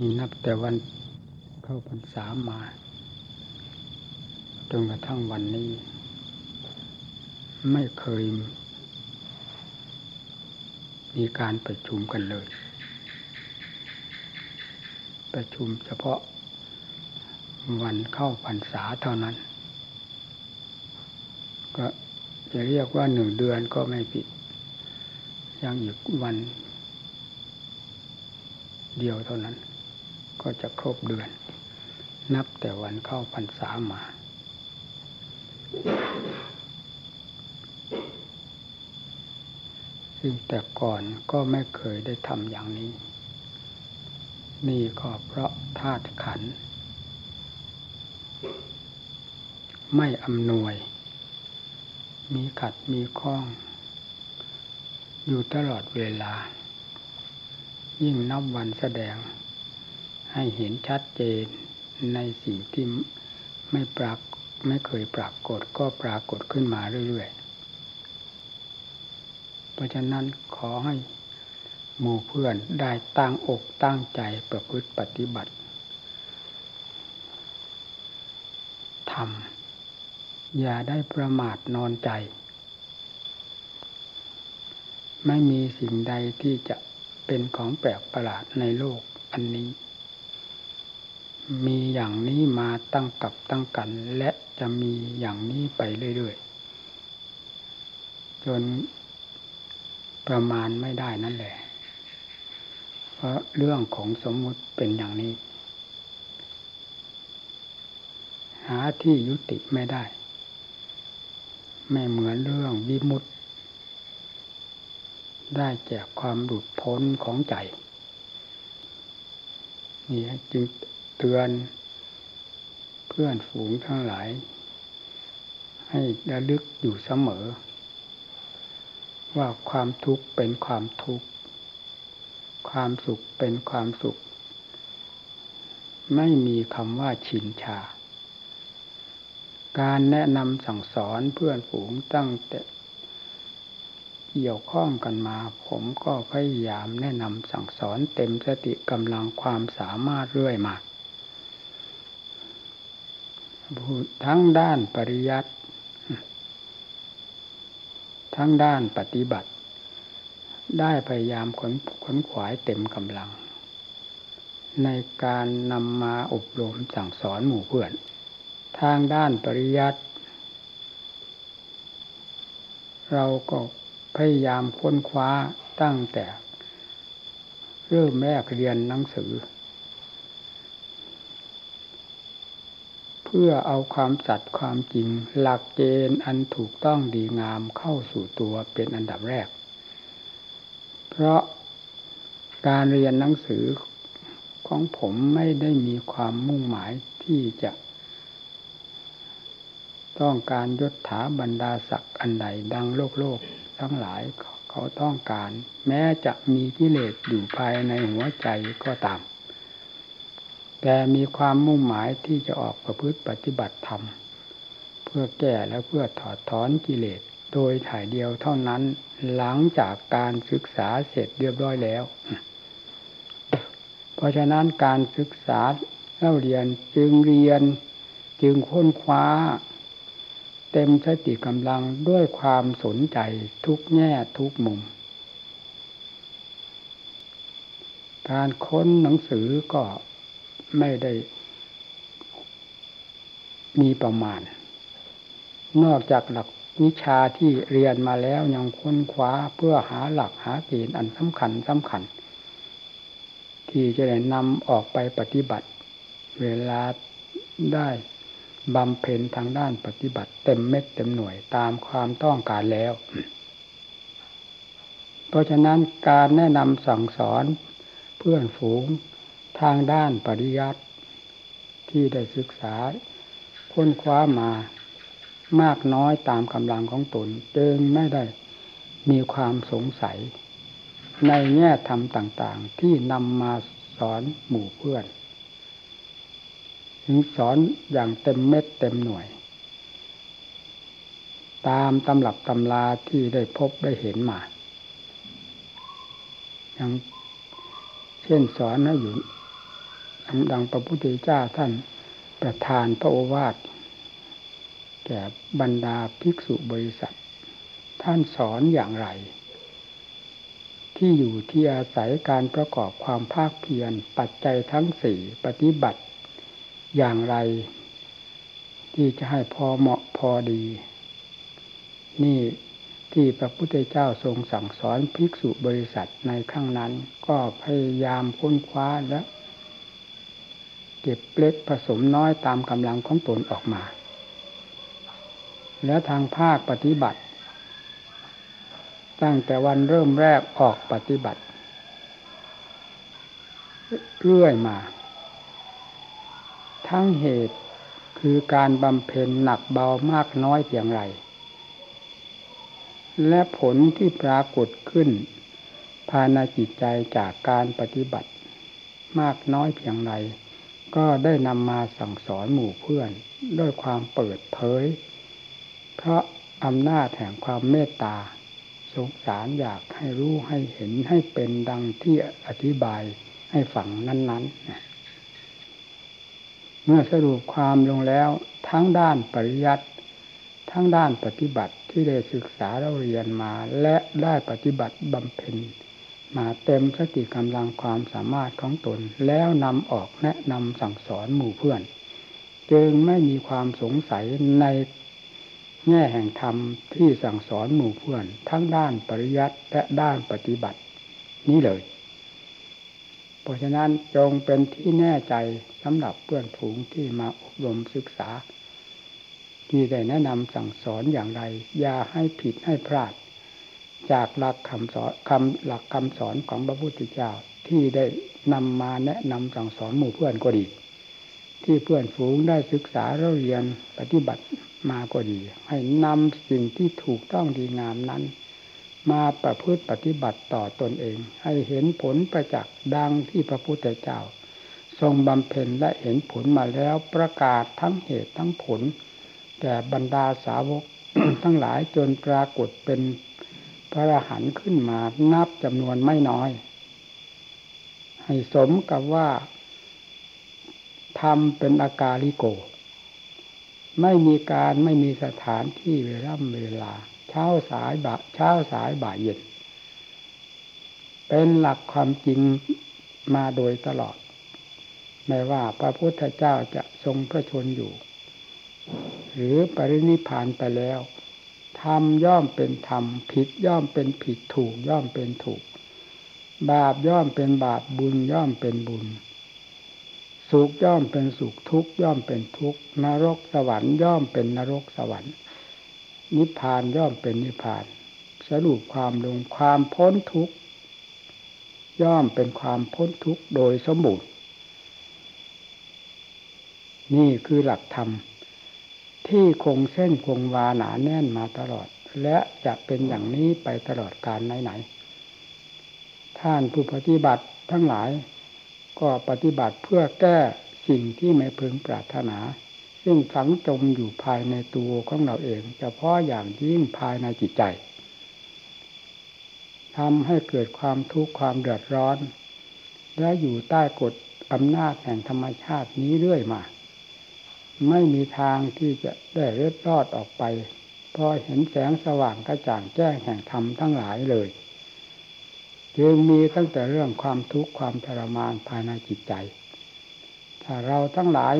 นี่นับแต่วันเข้าพรรษามาจนกระทั่งวันนี้ ไม่เคย มีการประชุมกันเลย ประชุมเฉพาะวันเข้าพรรษาเท่านั้น ก็จะเรียกว่าหนึ่งเดือนก็ไม่ผิด ยังอีกวันเดียวเท่านั้น ก็จะครบเดือน นับแต่วันเข้าพรรษามา ซึ่งแต่ก่อนก็ไม่เคยได้ทำอย่างนี้ นี่ก็เพราะธาตุขัน ไม่อำนวย มีขัดมีข้อง อยู่ตลอดเวลา ยิ่งนับวันแสดง ให้เห็นชัดเจนในสิ่งที่ไม่ปรากไม่เคยปรากฏก็ปรากฏขึ้นมาเรื่อยๆ เพราะฉะนั้นขอให้หมู่เพื่อนได้ตั้งอกตั้งใจประพฤติปฏิบัติทำอย่าได้ประมาทนอนใจ ไม่มีสิ่งใดที่จะเป็นของแปลกประหลาดในโลกอันนี้ มีอย่างนี้มาตั้งกับตั้งกัน และจะมีอย่างนี้ไปเรื่อยๆ จนประมาณไม่ได้นั่นแหละ เพราะเรื่องของสมมุติเป็นอย่างนี้ หาที่ยุติไม่ได้ ไม่เหมือนเรื่องวิมุตได้แจกความหลุดพ้นของใจนี่จึง เตือน เพื่อนฝูงทั้งหลาย ให้ระลึกอยู่เสมอ ว่าความทุกข์เป็นความทุกข์ ความสุขเป็นความสุข ไม่มีคำว่าชินชา การแนะนำสั่งสอนเพื่อนฝูงตั้งแต่เกี่ยวข้องกันมา ผมก็พยายามแนะนำสั่งสอนเต็มสติกำลังความสามารถเรื่อยมา ทั้งด้านปริยัติทั้งด้านปฏิบัติ ได้พยายามขนขนขวายเต็มกำลัง ในการนำมาอบรมสั่งสอนหมู่เพื่อน ทางด้านปริยัติ เราก็พยายามค้นคว้าตั้งแต่ เริ่มแรกเรียนหนังสือ เพื่อเอาความสัตย์ความจริง หลักเกณฑ์อันถูกต้องดีงามเข้าสู่ตัวเป็นอันดับแรก เพราะการเรียนหนังสือของผมไม่ได้มีความมุ่งหมายที่จะต้องการยศถาบรรดาศักดิ์อันใดดังโลกโลกทั้งหลายเขาต้องการ แม้จะมีกิเลสอยู่ภายในหัวใจก็ตาม แต่มีความมุ่งหมายที่จะออกประพฤติปฏิบัติธรรม เพื่อแก้และเพื่อถอดถอนกิเลสโดยถ่ายเดียวเท่านั้นหลังจากการศึกษาเสร็จเรียบร้อยแล้ว เพราะฉะนั้นการศึกษาเล่าเรียนจึงเรียนจึงค้นคว้า เต็มสติกำลังด้วยความสนใจทุกแง่ทุกมุม การค้นหนังสือก็ ไม่ได้ มีประมาณ นอกจากหลักวิชาที่เรียนมาแล้วยังค้นคว้าเพื่อหาหลักหาเกณฑ์อันสำคัญสำคัญ ที่จะได้นำออกไปปฏิบัติ เวลาได้บำเพ็ญทางด้านปฏิบัติ เต็มเม็ดเต็มหน่วยตามความต้องการแล้ว เพราะฉะนั้นการแนะนำสั่งสอนเพื่อนฝูง ทางด้านปริยัติที่ได้ศึกษา ค้นคว้ามามากน้อยตามกำลังของตนจึงไม่ได้มีความสงสัย ในแง่ธรรมต่างๆ ที่นำมาสอนหมู่เพื่อน ถึงสอนอย่างเต็มเม็ดเต็มหน่วย ตามตำรับตำลาที่ได้พบได้เห็นมาอย่างเช่นสอนให้อยู่ ดังพระพุทธเจ้าท่านประทานพระโอวาทแก่บรรดาภิกษุบริษัท ท่านสอนอย่างไร ที่อยู่ที่อาศัยการประกอบความภาคเพียรปัจจัยทั้งสี่ปฏิบัติอย่างไร ที่จะให้พอเหมาะพอดี นี่ที่พระพุทธเจ้าทรงสั่งสอนภิกษุบริษัทในครั้งนั้น ก็พยายามค้นคว้าและ เก็บเล็กผสมน้อยตามกำลังของตนออกมา แล้วทางภาคปฏิบัติ ตั้งแต่วันเริ่มแรกออกปฏิบัติ เรื่อยมา ทั้งเหตุคือการบำเพ็ญหนักเบามากน้อยเพียงไร และผลที่ปรากฏขึ้น ภายในจิตใจจากการปฏิบัติ มากน้อยเพียงไร ก็ได้นำมาสั่งสอนหมู่เพื่อนด้วยความเปิดเผย เพราะอำนาจแห่งความเมตตา สงสารอยากให้รู้ให้เห็นให้เป็นดังที่อธิบายให้ฝังนั้น ๆ เมื่อสรุปความลงแล้วทั้งด้านปริยัติทั้งด้านปฏิบัติที่ได้ศึกษาเราเรียนมาและได้ปฏิบัติบำเพ็ญ มาเต็มสติกำลังความสามารถของตน แล้วนำออกแนะนำสั่งสอนหมู่เพื่อน จึงไม่มีความสงสัยในแง่แห่งธรรมที่สั่งสอนหมู่เพื่อน ทั้งด้านปริยัติและด้านปฏิบัติ นี้เลย เพราะฉะนั้นจงเป็นที่แน่ใจสำหรับเพื่อนฝูงที่มาอบรมศึกษา ที่ได้แนะนำสั่งสอนอย่างไร อย่าให้ผิดให้พลาด จากหลักคำสอนคำหลักคำสอนของพระพุทธเจ้าที่ได้นำมาแนะนำสั่งสอนหมู่เพื่อนก็ดี ที่เพื่อนฝูงได้ศึกษาเราเรียนปฏิบัติมาก็ดี ให้นำสิ่งที่ถูกต้องดีงามนั้น มาประพฤติปฏิบัติต่อตนเอง ให้เห็นผลประจักษ์ดังที่พระพุทธเจ้า ทรงบำเพ็ญและเห็นผลมาแล้วประกาศทั้งเหตุทั้งผลแก่บรรดาสาวกทั้งหลายจนปรากฏเป็น พระอรหันต์ขึ้นมานับจำนวนไม่น้อย ให้สมกับว่าทำเป็นอากาลิโก ไม่มีการไม่มีสถานที่เวลาเวลา เช้าสายบ่าเช้าสายบ่ายเย็น เป็นหลักความจริงมาโดยตลอด ไม่ว่าพระพุทธเจ้าจะทรงพระชนอยู่ หรือปรินิพานไปแล้ว ธรรมย่อมเป็นธรรม ผิดย่อมเป็นผิดถูกย่อมเป็นถูก บาปย่อมเป็นบาปบุญย่อมเป็นบุญ สุขย่อมเป็นสุขทุกย่อมเป็นทุกนรกสวรรค์ย่อมเป็นนรกสวรรค์ นิพพานย่อมเป็นนิพพาน สรุปความลงความพ้นทุกย่อมเป็นความพ้นทุกโดยสมบูรณ์นี่คือหลักธรรม ที่คงเส้นคงวาหนาแน่นมาตลอด และจะเป็นอย่างนี้ไปตลอดกาลไหนๆท่านผู้ปฏิบัติทั้งหลาย ก็ปฏิบัติเพื่อแก้สิ่งที่ไม่พึงปรารถนา ซึ่งฝังจมอยู่ภายในตัวของเราเองเฉพาะอย่างยิ่งภายในจิตใจทำให้เกิดความทุกข์ความเดือดร้อน และอยู่ใต้กฎอำนาจแห่งธรรมชาตินี้เรื่อยมา ไม่มีทางที่จะได้เล็ดรอดออกไปพอเห็นแสงสว่างกระจ่างแจ้งแห่งธรรมทั้งหลายเลยจึงมีตั้งแต่เรื่องความทุกข์ความทรมานภายในจิตใจ ถ้าเราทั้งหลาย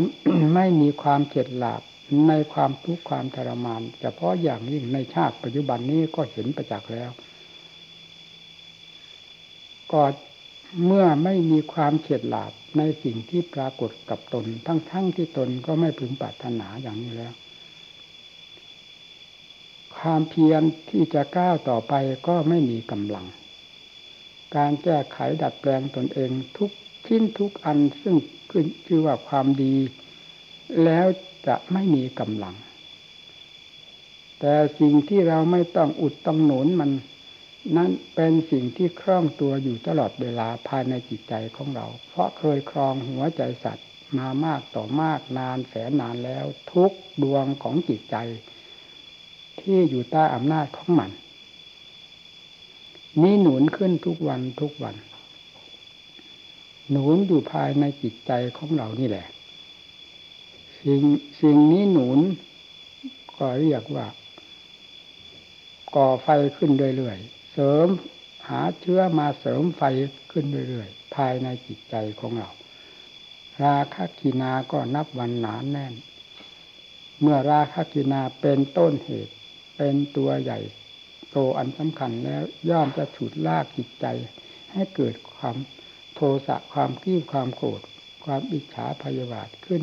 ไม่มีความเจ็ดหลาบในความทุกข์ความทรมานเฉพาะอย่างยิ่งในชาติปัจจุบันนี้ก็เห็นประจักษ์แล้ว ก็ เมื่อไม่มีความเฉียดหลาบในสิ่งที่ปรากฏกับตน ทั้งๆทที่ตนก็ไม่พึงปรารถนาอย่างนี้แล้ว ความเพียรที่จะก้าวต่อไปก็ไม่มีกำลัง การแก้ไขดัดแปลงตนเองทุกชิ้นทุกอันซึ่งขึ้นชื่อว่าความดี แล้วจะไม่มีกำลัง แต่สิ่งที่เราไม่ต้องอุดต้องหนุนมัน นั่นเป็นสิ่งที่คล่องตัวอยู่ตลอดเวลาภายในจิตใจของเรา เพราะเคยครองหัวใจสัตว์มามากต่อมากนานแสนนานแล้วทุกดวงของจิตใจ ที่อยู่ใต้อำนาจของมันนี้หนุนขึ้นทุกวันทุกวัน หนุนอยู่ภายในจิตใจของเรานี่แหละ สิ่งสิ่งนี้หนุนก็เรียกว่า ก่อไฟขึ้นเรื่อยๆ เสริมหาเชื้อมาเสริมไฟขึ้นเรื่อยๆ ภายในจิตใจของเรา ราคะกินาก็นับวันหนานแน่น เมื่อราคะกินาเป็นต้นเหตุ เป็นตัวใหญ่โตอันสำคัญแล้วย่อมจะฉุดลากจิตใจ ให้เกิดความโทสะความกี้ความโกรธความอิจฉาพยาบาทขึ้น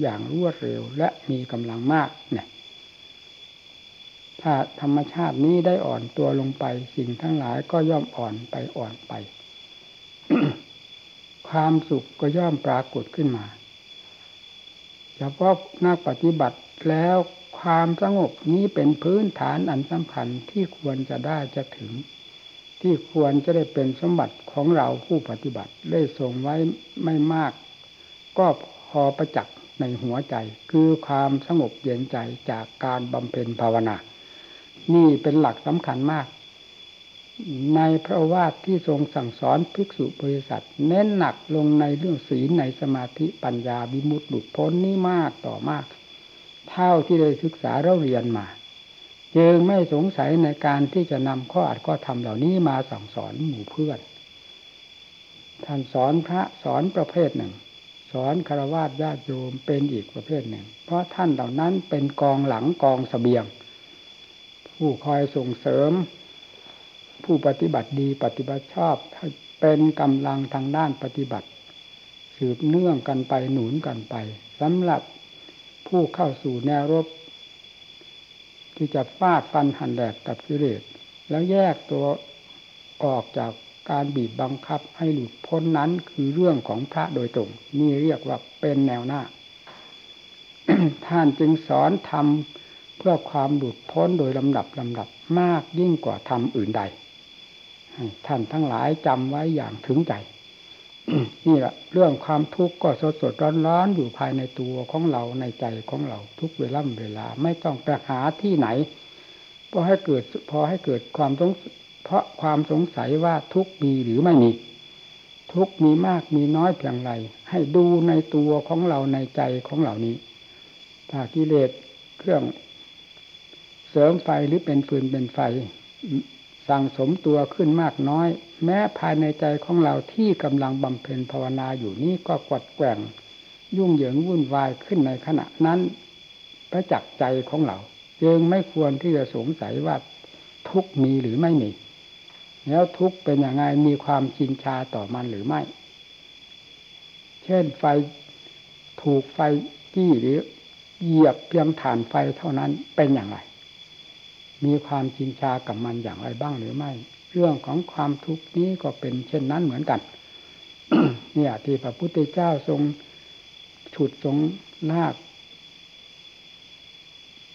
อย่างรวดเร็วและมีกำลังมากเนี่ย ถ้าธรรมชาตินี้ได้อ่อนตัวลงไป สิ่งทั้งหลายก็ย่อมอ่อนไปอ่อนไป ความสุขก็ย่อมปรากฏขึ้นมาเฉพาะนักปฏิบัติแล้วความสงบนี้เป็นพื้นฐานอันสำคัญที่ควรจะได้จะถึง ที่ควรจะได้เป็นสมบัติของเราผู้ปฏิบัติได้ทรงไว้ไม่มาก ก็พอประจักษ์ในหัวใจ คือความสงบเย็นใจจากการบำเพ็ญภาวนา นี่เป็นหลักสำคัญมาก ในพระวาทที่ทรงสั่งสอนภิกษุบริษัท เน้นหนักลงในเรื่องศีลในสมาธิปัญญาวิมุตติหลุดพ้นนี่มากต่อมาก เท่าที่ได้ศึกษาเราเรียนมาจึงไม่สงสัยในการที่จะนำข้ออัดข้อธรรมเหล่านี้มาสั่งสอนหมู่เพื่อนท่านสอนพระสอนประเภทหนึ่ง สอนคารวะญาติโยมเป็นอีกประเภทหนึ่ง เพราะท่านเหล่านั้นเป็นกองหลังกองสเสบียง ผู้คอยส่งเสริม ผู้ปฏิบัติดีปฏิบัติชอบเป็นกำลังทางด้านปฏิบัติ สืบเนื่องกันไปหนุนกันไปสำหรับผู้เข้าสู่แนวรบ ที่จะฟาดฟันหันแหลกกับกิเลสแล้วแยกตัวออกจากการบีบบังคับให้หลุดพ้นนั้นคือเรื่องของพระโดยตรง นี่เรียกว่าเป็นแนวหน้า ท่านจึงสอนทำ เพื่อความหลุดพ้นโดยลำดับลำดับมากยิ่งกว่าทำอื่นใดท่านทั้งหลายจำไว้อย่างถึงใจนี่แหละเรื่องความทุกข์ก็สดสดร้อนร้อนอยู่ภายในตัวของเราในใจของเราทุกเวลาเวลาไม่ต้องไปหาที่ไหนพอให้เกิดพอให้เกิดความสงเพราะความสงสัยว่าทุกมีหรือไม่มี ทุกมีมากมีน้อยเพียงไร ให้ดูในตัวของเราในใจของเหล่านี้ถ้ากิเลสเครื่อง เสริมไฟหรือเป็นฟืนเป็นไฟ สั่งสมตัวขึ้นมากน้อย แม้ภายในใจของเราที่กำลังบำเพ็ญภาวนาอยู่นี้ก็กวัดแกว่ง ยุ่งเหยิงวุ่นวายขึ้นในขณะนั้นประจักษ์ใจของเราจึงไม่ควรที่จะสงสัยว่าทุกมีหรือไม่มี แล้วทุกเป็นอย่างไงมีความชินชาต่อมันหรือไม่ เช่นไฟถูกไฟจี้หรือเหยียบเพียงฐานไฟเท่านั้นเป็นอย่างไร มีความชินชากับมันอย่างไรบ้างหรือไม่ เรื่องของความทุกข์นี้ก็เป็นเช่นนั้นเหมือนกัน เนี่ยที่พระพุทธเจ้าทรงฉุดทรงลาก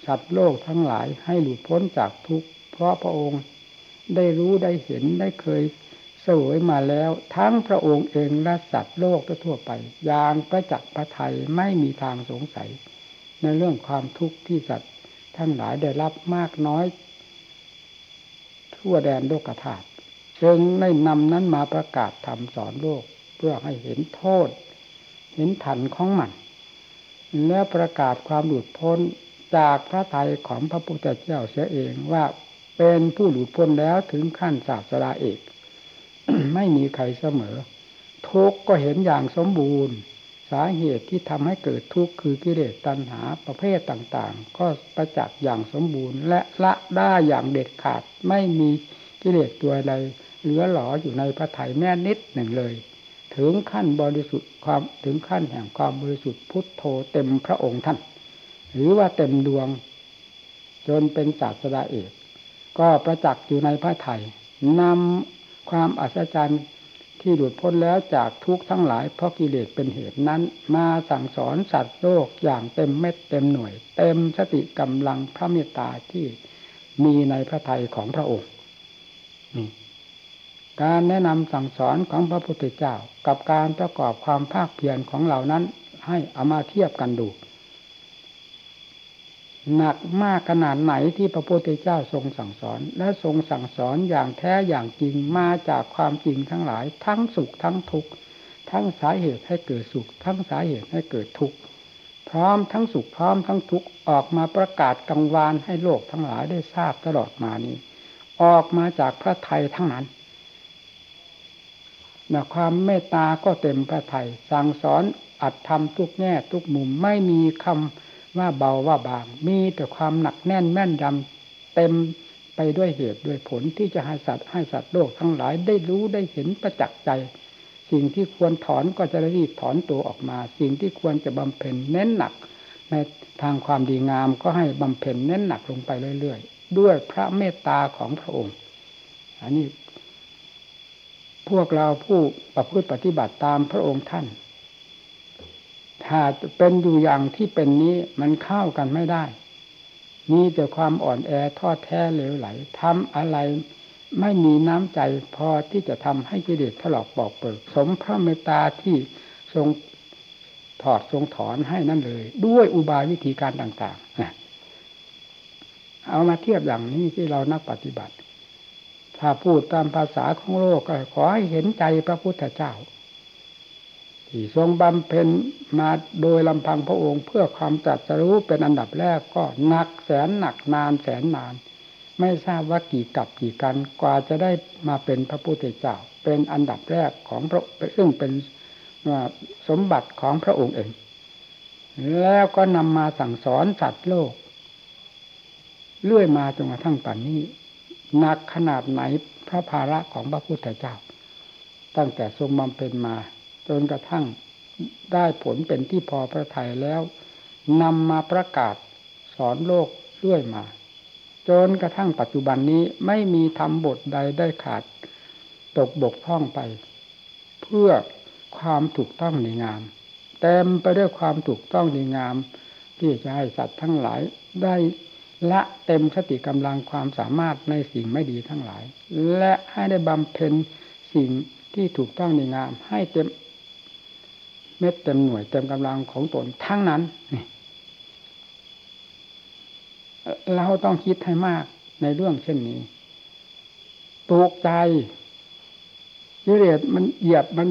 สัตว์โลกทั้งหลายให้หลุดพ้นจากทุกข์เพราะพระองค์ได้รู้ได้เห็นได้เคยเสวยมาแล้ว ทั้งพระองค์เองและสัตว์โลกทั่วไปอย่างประจักษ์พระไทยไม่มีทางสงสัย ในเรื่องความทุกข์ที่สัตว์ ทั้งหลายได้รับมากน้อย ทั่วแดนโลกธาตุจึงได้นำนั้นมาประกาศทำสอนโลก เพื่อให้เห็นโทษ เห็นถันของมัน แล้วประกาศความหลุดพ้นจากพระทัยของพระพุทธเจ้าเสียเองว่าเป็นผู้หลุดพ้นแล้วถึงขั้นศาสดาเอก ไม่มีใครเสมอทุกก็เห็นอย่างสมบูรณ์ สาเหตุที่ทำให้เกิดทุกข์คือกิเลสตัณหาประเภทต่างๆ ก็ประจักษ์อย่างสมบูรณ์ และละได้อย่างเด็ดขาดไม่มีกิเลสตัวใดเหลือหลออยู่ในพระไถ่แม่นิดหนึ่งเลย ถึงขั้นบริสุทธิ์ความถึงขั้นแห่งความบริสุทธิ์พุทโธเต็มพระองค์ท่าน หรือว่าเต็มดวง จนเป็นศาสดาเอก ก็ประจักษ์อยู่ในพระไถ่นำความอัศจรรย์ ที่หลุดพ้นแล้วจากทุกทั้งหลายเพราะกิเลสเป็นเหตุนั้น มาสั่งสอนสัตว์โลกอย่างเต็มเม็ดเต็มหน่วย เต็มสติกำลังพระเมตตาที่มีในพระทัยของพระองค์นี่การแนะนำสั่งสอนของพระพุทธเจ้า กับการประกอบความภาคเพียรของเหล่านั้น ให้เอามาเทียบกันดู หนักมากขนาดไหนที่พระพุทธเจ้าทรงสั่งสอน และทรงสั่งสอนอย่างแท้อย่างจริงมาจากความจริงทั้งหลาย ทั้งสุขทั้งทุกข์ทั้งสาเหตุให้เกิดสุข ทั้งสาเหตุให้เกิดทุกข์พร้อมทั้งสุขพร้อมทั้งทุกข์ออกมาประกาศกังวานให้โลกทั้งหลายได้ทราบตลอดมานี้ ออกมาจากพระไทยทั้งนั้นนะความเมตตาก็เต็มพระไทยสั่งสอนอัดทำทุกแง่ทุกมุมไม่มีคำ ว่าเบาว่าบาง มีแต่ความหนักแน่นแม่นยำเต็มไปด้วยเหตุด้วยผลที่จะให้สัตว์ให้สัตว์โลกทั้งหลายได้รู้ได้เห็นประจักษ์ใจ สิ่งที่ควรถอนก็จะรีบถอนตัวออกมา สิ่งที่ควรจะบำเพ็ญเน้นหนัก ในทางความดีงามก็ให้บำเพ็ญเน้นหนักลงไปเรื่อยๆ ด้วยพระเมตตาของพระองค์ อันนี้พวกเราผู้ประพฤติปฏิบัติตามพระองค์ท่าน ถ้าเป็นอยู่อย่างที่เป็นนี้มันเข้ากันไม่ได้มีแต่ความอ่อนแอทอดแท้เหลวไหลทำอะไรไม่มีน้ำใจพอที่จะทำให้กิเลสถลอกปอกเปิกสมพระเมตตาที่ทรงถอดทรงถอนให้นั่นเลย ด้วยอุบายวิธีการต่างๆเอามาเทียบอย่างนี้ที่เรานักปฏิบัติ ถ้าพูดตามภาษาของโลกก็ขอให้เห็นใจพระพุทธเจ้า ที่ทรงบำเพ็ญมาโดยลำพังพระองค์ เพื่อความจัดสรู้เป็นอันดับแรกก็หนักแสนหนักนานแสนนาน ไม่ทราบว่ากี่กับกี่กันกว่าจะได้มาเป็นพระพุทธเจ้า เป็นอันดับแรกของพระซึ่งเป็นสมบัติของพระองค์เอง แล้วก็นำมาสั่งสอนสัตว์โลก เลื่อยมาจนกระทั่งปัจนนี้หนักขนาดไหนพระภาระของพระพุทธเจ้า ตั้งแต่ทรงบำเพ็ญมา จนกระทั่งได้ผลเป็นที่พอพระทัยแล้วนำมาประกาศสอนโลกเรื่อยมา จนกระทั่งปัจจุบันนี้ไม่มีทำบทใดได้ขาด ตกบกพร่องไป เพื่อความถูกต้องดีงามเต็มไปด้วยความถูกต้องดีงาม ที่จะให้สัตว์ทั้งหลายได้ละเต็มสติกำลังความสามารถในสิ่งไม่ดีทั้งหลาย และให้ได้บำเพ็ญสิ่งที่ถูกต้องดีงาม ให้เต็ม เม็ดเต็มหน่วยเต็มกำลังของตนทั้งนั้นนี่เราต้องคิดให้มากในเรื่องเช่นนี้ตกใจยิเรศมันเหยียบมัน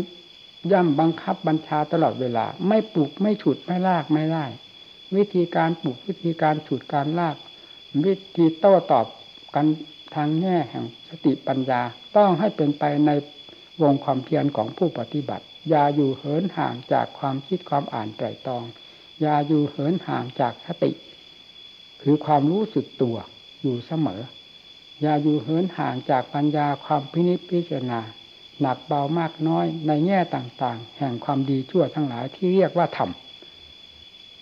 ย่ำบังคับบัญชาตลอดเวลา ไม่ปลุกไม่ฉุดไม่ลากไม่ได้ วิธีการปลุกวิธีการฉุดการลาก วิธีโต้ตอบกันทางแง่แห่งสติปัญญาต้องให้เป็นไปในวงความเพียรของผู้ปฏิบัติ อย่าอยู่เหินห่างจากความคิดความอ่านไตรตรอง อย่าอยู่เหินห่างจากสติ คือความรู้สึกตัวอยู่เสมอ อย่าอยู่เหินห่างจากปัญญาความพินิจพิจารณา หนักเบามากน้อยในแง่ต่างๆ แห่งความดีชั่วทั้งหลายที่เรียกว่าธรรม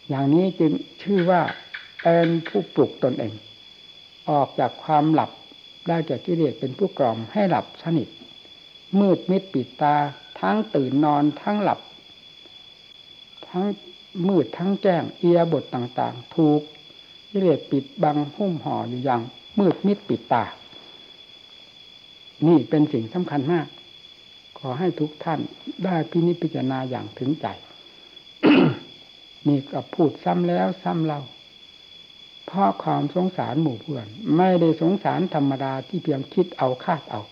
อย่างนี้จึงชื่อว่าเป็นผู้ปลุกตนเอง ออกจากความหลับได้จากกิเลสเป็นผู้กล่อมให้หลับสนิทมืดมิดปิดตา ทั้งตื่นนอนทั้งหลับ ทั้งมืดทั้งแจ้งเอียบทต่างๆ ถูกกิเลสปิดบังหุ้มห่ออยู่อย่าง มืดมิดปิดตา นี่เป็นสิ่งสำคัญมาก ขอให้ทุกท่านได้พินิจพิจารณาอย่างถึงใจนี่ก็พูดซ้ำแล้วซ้ำเล่าเพราะความสงสารหมู่เพื่อน ไม่ได้สงสารธรรมดาที่เพียงคิดเอาคาดเอา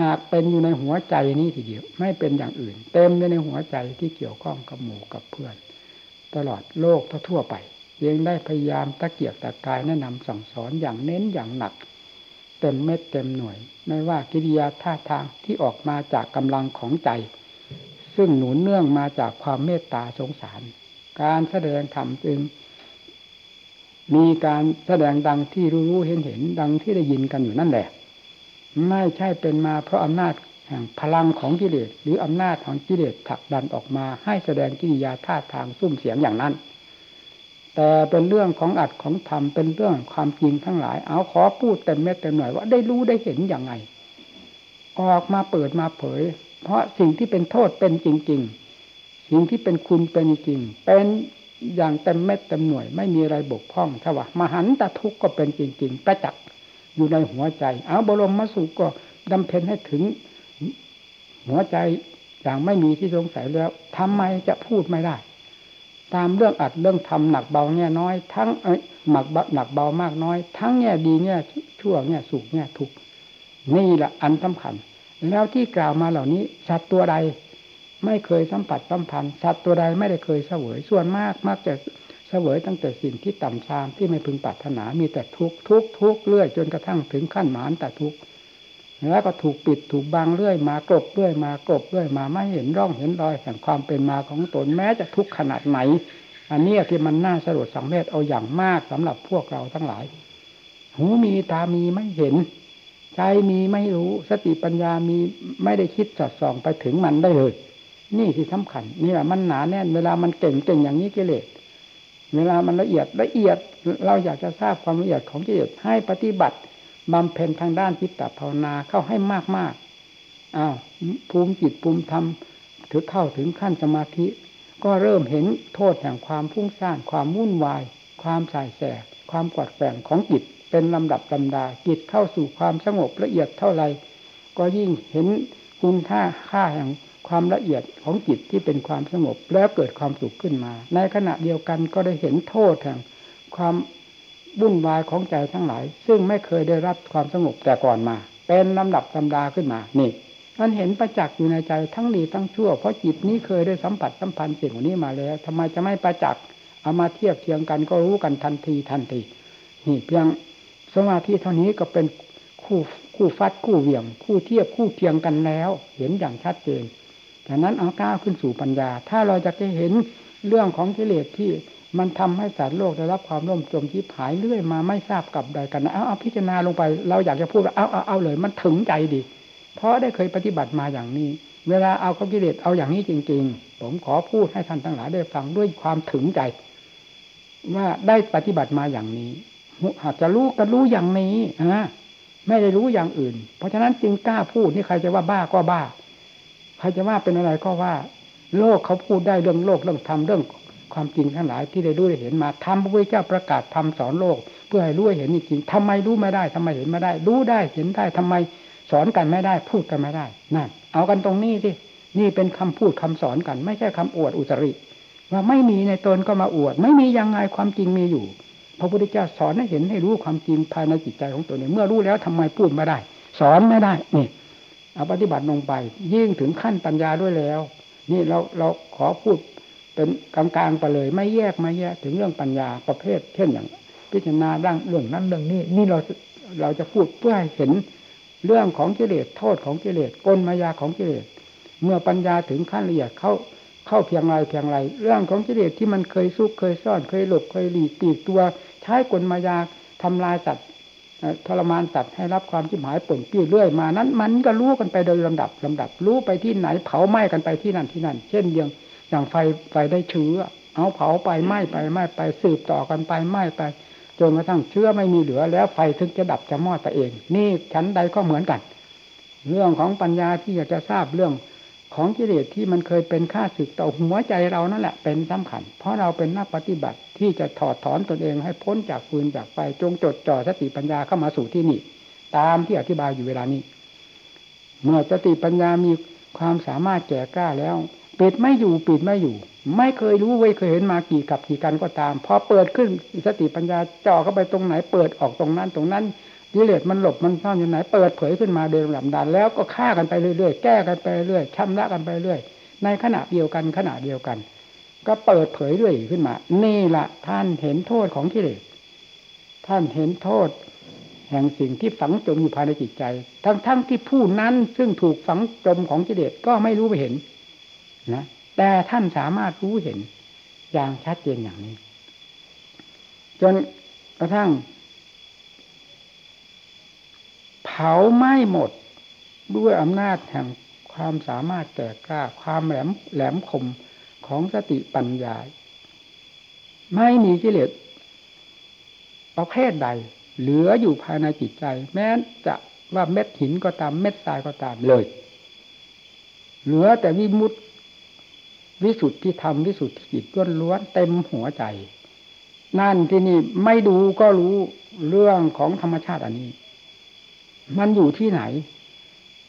หากเป็นอยู่ในหัวใจนี้ทีเดียว ไม่เป็นอย่างอื่น เต็มในหัวใจที่เกี่ยวข้องกับหมู่กับเพื่อน ตลอดโลกทั่วไปยังได้พยายามตะเกียกตะกายแนะนำสั่งสอนอย่างเน้นอย่างหนัก เต็มเม็ดเต็มหน่วย ไม่ว่ากิริยาท่าทางที่ออกมาจากกำลังของใจ ซึ่งหนุนเนื่องมาจากความเมตตาสงสาร การแสดงธรรมจึง มีการแสดงดังที่รู้เห็นเห็นดังที่ได้ยินกันอยู่นั่นแหละ ไม่ใช่เป็นมาเพราะอำนาจแห่งพลังของกิเลสหรืออำนาจของกิเลสผลักดันออกมาให้แสดงกิริยาท่าทางซุ้มเสียงอย่างนั้น แต่เป็นเรื่องของอัดของธรรมเป็นเรื่องความจริงทั้งหลาย เอาขอพูดเต็มเม็ดเต็มหน่อยว่าได้รู้ได้เห็นอย่างไง ออกมาเปิดมาเผย เพราะสิ่งที่เป็นโทษเป็นจริง ๆ สิ่งที่เป็นคุณเป็นจริง เป็นอย่างเต็มเม็ดเต็มหน่วย ไม่มีอะไรบกพร่องถ้าว่า มหันตทุกข์ก็เป็นจริง ๆ ประจักษ์ อยู่ในหัวใจ เอาบรมมาสุก็ดำเพ็ญให้ถึง หัวใจอย่างไม่มีที่สงสัยแล้วทำไมจะพูดไม่ได้ ตามเรื่องอัดเรื่องทำหนักเบาแง่น้อย ทั้งหนักหนักเบามากน้อย ทั้งแง่ดีแง่ชั่วแง่สุขแง่ทุกนี่แหละอันสำคัญ แล้วที่กล่าวมาเหล่านี้สัตว์ตัวใด ไม่เคยสัมผัสสัมพันธ์สัตว์ตัวใดไม่ได้เคยเสวยส่วนมากมักจะ สวยตั้งแต่สิ่งที่ต่ำทรามที่ไม่พึงปรารถนามีแต่ทุกทุกทุกเรื่อยจนกระทั่งถึงขั้นหมานแต่ทุกแล้วก็ถูกปิดถูกบังเรื่อยมากรบเรื่อยมากรบเรื่อยมาไม่เห็นร่องเห็นรอยแห่งความเป็นมาของตนแม้จะทุกขนาดไหน อันนี้ที่มันน่าสลดสังเวชเอาอย่างมากสำหรับพวกเราทั้งหลาย หูมีตามีไม่เห็นใจมีไม่รู้สติปัญญามีไม่ได้คิดสอดส่องไปถึงมันได้เลย นี่ที่สำคัญนี่แหละมันหนาแน่นเวลามันเก่งเก่งอย่างนี้กิเลส เวลามันละเอียดละเอียดเราอยากจะทราบความละเอียดของกิเลสให้ปฏิบัติบำเพ็ญทางด้านจิตตภาวนาเข้าให้มากมากอ้าวภูมิจิตภูมิธรรมถือเข้าถึงขั้นสมาธิ ก็เริ่มเห็นโทษแห่งความพุ่งสร้างความวุ่นวาย ความสายแสความกวัดแกงของจิตเป็นลำดับลำดาจิตเข้าสู่ความสงบละเอียดเท่าไรก็ยิ่งเห็นคุณค่าค่าแห่ง ความละเอียดของจิตที่เป็นความสงบแล้วเกิดความสุขขึ้นมา ในขณะเดียวกันก็ได้เห็นโทษแห่งความวุ่นวายของใจทั้งหลาย ซึ่งไม่เคยได้รับความสงบแต่ก่อนมา เป็นลำดับลำดาขึ้นมานี่มันเห็นประจักษ์อยู่ในใจทั้งดีทั้งชั่ว เพราะจิตนี้เคยได้สัมผัสสัมพันธ์สิ่งนี้มาแล้วทำไมจะไม่ประจักษ์เอามาเทียบเทียงกันก็รู้กันทันทีทันที นี่เพียงสมาธิเท่านี้ก็เป็นคู่คู่ฟัดคู่เหวี่ยง คู่เทียบคู่เทียงกันแล้ว เห็นอย่างชัดเจน ดังนั้นเอาก้าวขึ้นสู่ปัญญา ถ้าเราจะได้เห็นเรื่องของกิเลสที่มันทำให้สารโลกได้รับความร่มจมที่ผายเรื่อยมาไม่ทราบกับใดกันเอาเอาพิจารณาลงไป เราอยากจะพูดเอาเอาเอาเลย มันถึงใจดี เพราะได้เคยปฏิบัติมาอย่างนี้ เวลาเอาเขากิเลสเอาอย่างนี้จริง ๆ ผมขอพูดให้ท่านทั้งหลายได้ฟังด้วยความถึงใจ ว่าได้ปฏิบัติมาอย่างนี้หากจะรู้ก็รู้อย่างนี้นะไม่ได้รู้อย่างอื่น เพราะฉะนั้นจึงกล้าพูดนี่ใครจะว่าบ้าก็บ้า ครจะว่าเป็นอะไรก็ว่า โลกเขาพูดได้เรื่องโลกเรื่องธรรมเรื่องความจริงทั้งหลายที่ได้รู้ได้เห็นมาทำพระพุทธเจ้าประกาศทำสอนโลก เพื่อให้รู้ให้เห็นจริงทำไมรู้ไม่ได้ทำไมเห็นไม่ได้ รู้ได้เห็นได้ทำไมสอนกันไม่ได้ พูดกันไม่ได้นั่นเอากันตรงนี้สินี่เป็นคำพูดคำสอนกัน ไม่ใช่คำอวดอุตริ ว่าไม่มีในตนก็มาอวด ไม่มียังไงความจริงมีอยู่ พระพุทธเจ้าสอนให้เห็นให้รู้ความจริงภายในจิตใจของตัวเองเมื่อรู้แล้วทำไมพูดไม่ได้ สอนไม่ได้นี่ เอาปฏิบัติลงไป ยิ่งถึงขั้นปัญญาด้วยแล้ว นี่เราเราขอพูดเป็นกลางๆไปเลย ไม่แยกไม่แยกถึงเรื่องปัญญาประเภท เช่นอย่าง พิจารณาด้านเรื่องนั้นเรื่องนี้ นี่เราเราจะพูดเพื่อให้เห็นเรื่องของกิเลสโทษของกิเลสกลมายาของกิเลสเมื่อปัญญาถึงขั้นละเอียดเข้าเข้าเพียงไรเพียงไร เรื่องของกิเลสที่มันเคยซุกเคยซ่อนเคยหลบเคยหลีกตีกตัว ใช้กลมายาทำลายสัตว์ ทรมานสัตว์ให้รับความชิบหายป่นปี้เรื่อยมานั้น มันก็รู้กันไปโดยลำดับลำดับ รู้ไปที่ไหน เผาไหม้กันไปที่นั่นที่นั่น เช่นเดียงอย่างไฟไฟได้เชื้อเอาเผาไปไหม้ไปไหม้ไปสืบต่อกันไปไหม้ไปจนกระทั่งเชื้อไม่มีเหลือแล้วไฟถึงจะดับจะมอดไปเอง นี่ชั้นใดก็เหมือนกัน เรื่องของปัญญาที่อยากจะทราบเรื่อง ของกิเลสที่มันเคยเป็นค่าศึกต่อหัวใจเรานั่นแหละเป็นสำคัญ เพราะเราเป็นนักปฏิบัติที่จะถอดถอนตนเองให้พ้นจากฟืนจากไฟจงจดจ่อสติปัญญาเข้ามาสู่ที่นี่ ตามที่อธิบายอยู่เวลานี้ เมื่อสติปัญญามีความสามารถแก่กล้าแล้วปิดไม่อยู่ปิดไม่อยู่ ไม่เคยรู้ไว้เคยเห็นมากี่กับกี่กันก็ตามพอเปิดขึ้นสติปัญญาจ่อเข้าไปตรงไหนเปิดออกตรงนั้นตรงนั้น กิเลสมันหลบมันซ่อนอยู่ไหนเปิดเผยขึ้นมาเดินลำดันแล้วก็ฆ่ากันไปเรื่อยๆแก้กันไปเรื่อยๆช้ำละกันไปเรื่อยในขณะเดียวกันขณะเดียวกัน ก็เปิดเผยเรื่อยขึ้นมา นี่ละท่านเห็นโทษของกิเลสท่านเห็นโทษ แห่งสิ่งที่ฝังจมอยู่ภายในจิตใจ ทั้งๆทที่ผู้นั้นซึ่งถูกฝังจมของกิเลสก็ไม่รู้ไปเห็นนะแต่ท่านสามารถรู้เห็นอย่างชัดเจนอย่างนี้ จนกระทั่ง เผาไหม้หมด ด้วยอำนาจแห่งความสามารถแก่กล้า ความแหลมแหลมคมของสติปัญญา ไม่มีกิเลสประเภทใด เหลืออยู่ภายในจิตใจ แม้จะว่าเม็ดหินก็ตามเม็ดทรายก็ตามเลย เหลือแต่วิมุตวิสุทธิธรรมวิสุทธิจิตล้วนเต็มหัวใจ นั่นที่นี่ไม่ดูก็รู้เรื่องของธรรมชาติอันนี้ มันอยู่ที่ไหน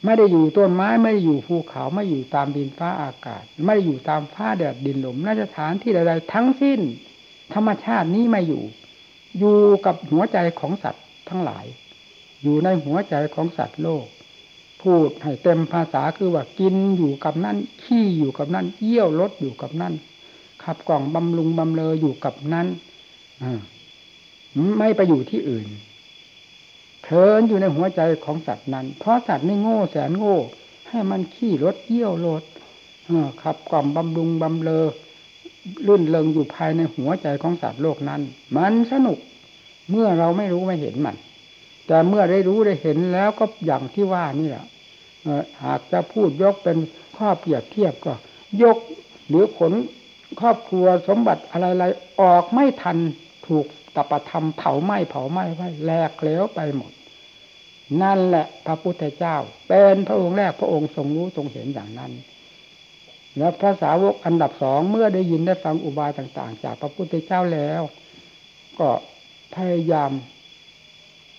ไม่ได้อยู่ต้นไม้ไม่ได้อยู่ภูเขาไม่อยู่ตามดินฟ้าอากาศ ไม่ได้อยู่ตามฟ้าแดดดินลมน่าจะฐานที่ใดๆทั้งสิ้น ธรรมชาตินี้ไม่อยู่ อยู่กับหัวใจของสัตว์ทั้งหลาย อยู่ในหัวใจของสัตว์โลก พูดให้เต็มภาษาคือว่ากินอยู่กับนั่นขี้อยู่กับนั่นเยี่ยวรถอยู่กับนั่นขับกล่องบำรุงบำเลออยู่กับนั่นไม่ไปอยู่ที่อื่น เทินอยู่ในหัวใจของสัตว์นั้น เพราะสัตว์นี่โง่แสนโง่ ให้มันขี้รถเยี่ยวรถขับกล่อมบำรุงบำเลอลื่นเลงอยู่ภายในหัวใจของสัตว์โลกนั้น มันสนุก เมื่อเราไม่รู้ไม่เห็นมัน แต่เมื่อได้รู้ได้เห็นแล้วก็อย่างที่ว่านี่แหละหากจะพูดยกเป็นข้อเปรียบเทียบก็ ยกหรือผลครอบครัวสมบัติอะไรๆออกไม่ทันถูก ตปธรรมเผาไหม้เผาไหม้ไว้แหลกเหลวไปหมด นั่นแหละพระพุทธเจ้า เป็นพระองค์แรกพระองค์ทรงรู้ทรงเห็นอย่างนั้น แล้วพระสาวกอันดับสองเมื่อได้ยินได้ฟังอุบายต่าง ๆ จากพระพุทธเจ้าแล้ว ก็พยายาม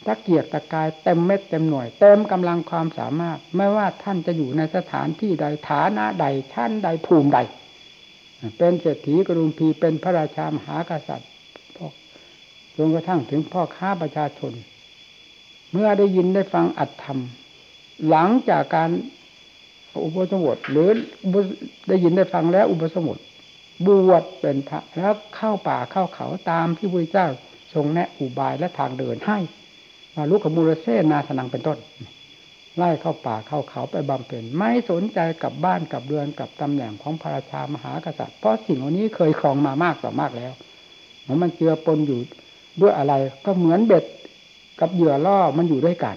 ตะเกียกตะกายเต็มเม็ดเต็มหน่วย เต็มกำลังความสามารถ ไม่ว่าท่านจะอยู่ในสถานที่ใดฐานะใดชั้นใดภูมิใด เป็นเศรษฐีกรุงพีเป็นพระราชามหากษัตริย์ จนกระทั่งถึงพ่อค้าประชาชน เมื่อได้ยินได้ฟังอัดธรรม หลังจากการอุปสมบทหรือได้ยินได้ฟังแล้วอุปสมบทบวชเป็นพระแล้วเข้าป่าเข้าเขาตามที่พระเจ้าทรงแนะอุบายและทางเดินให้มาลุกขมูลเซนาสนังเป็นต้น ไล่เข้าป่าเข้าเขาไปบำเพ็ญไม่สนใจกับบ้านกับเรือนกับตำแหน่งของพระราชามหากษัตริย์เพราะสิ่งเหล่านี้เคยครองมามากต่อมากแล้วมันเจือปนอยู่ ด้วยอะไรก็เหมือนเบ็ดกับเหยื่อล่อมันอยู่ด้วยกัน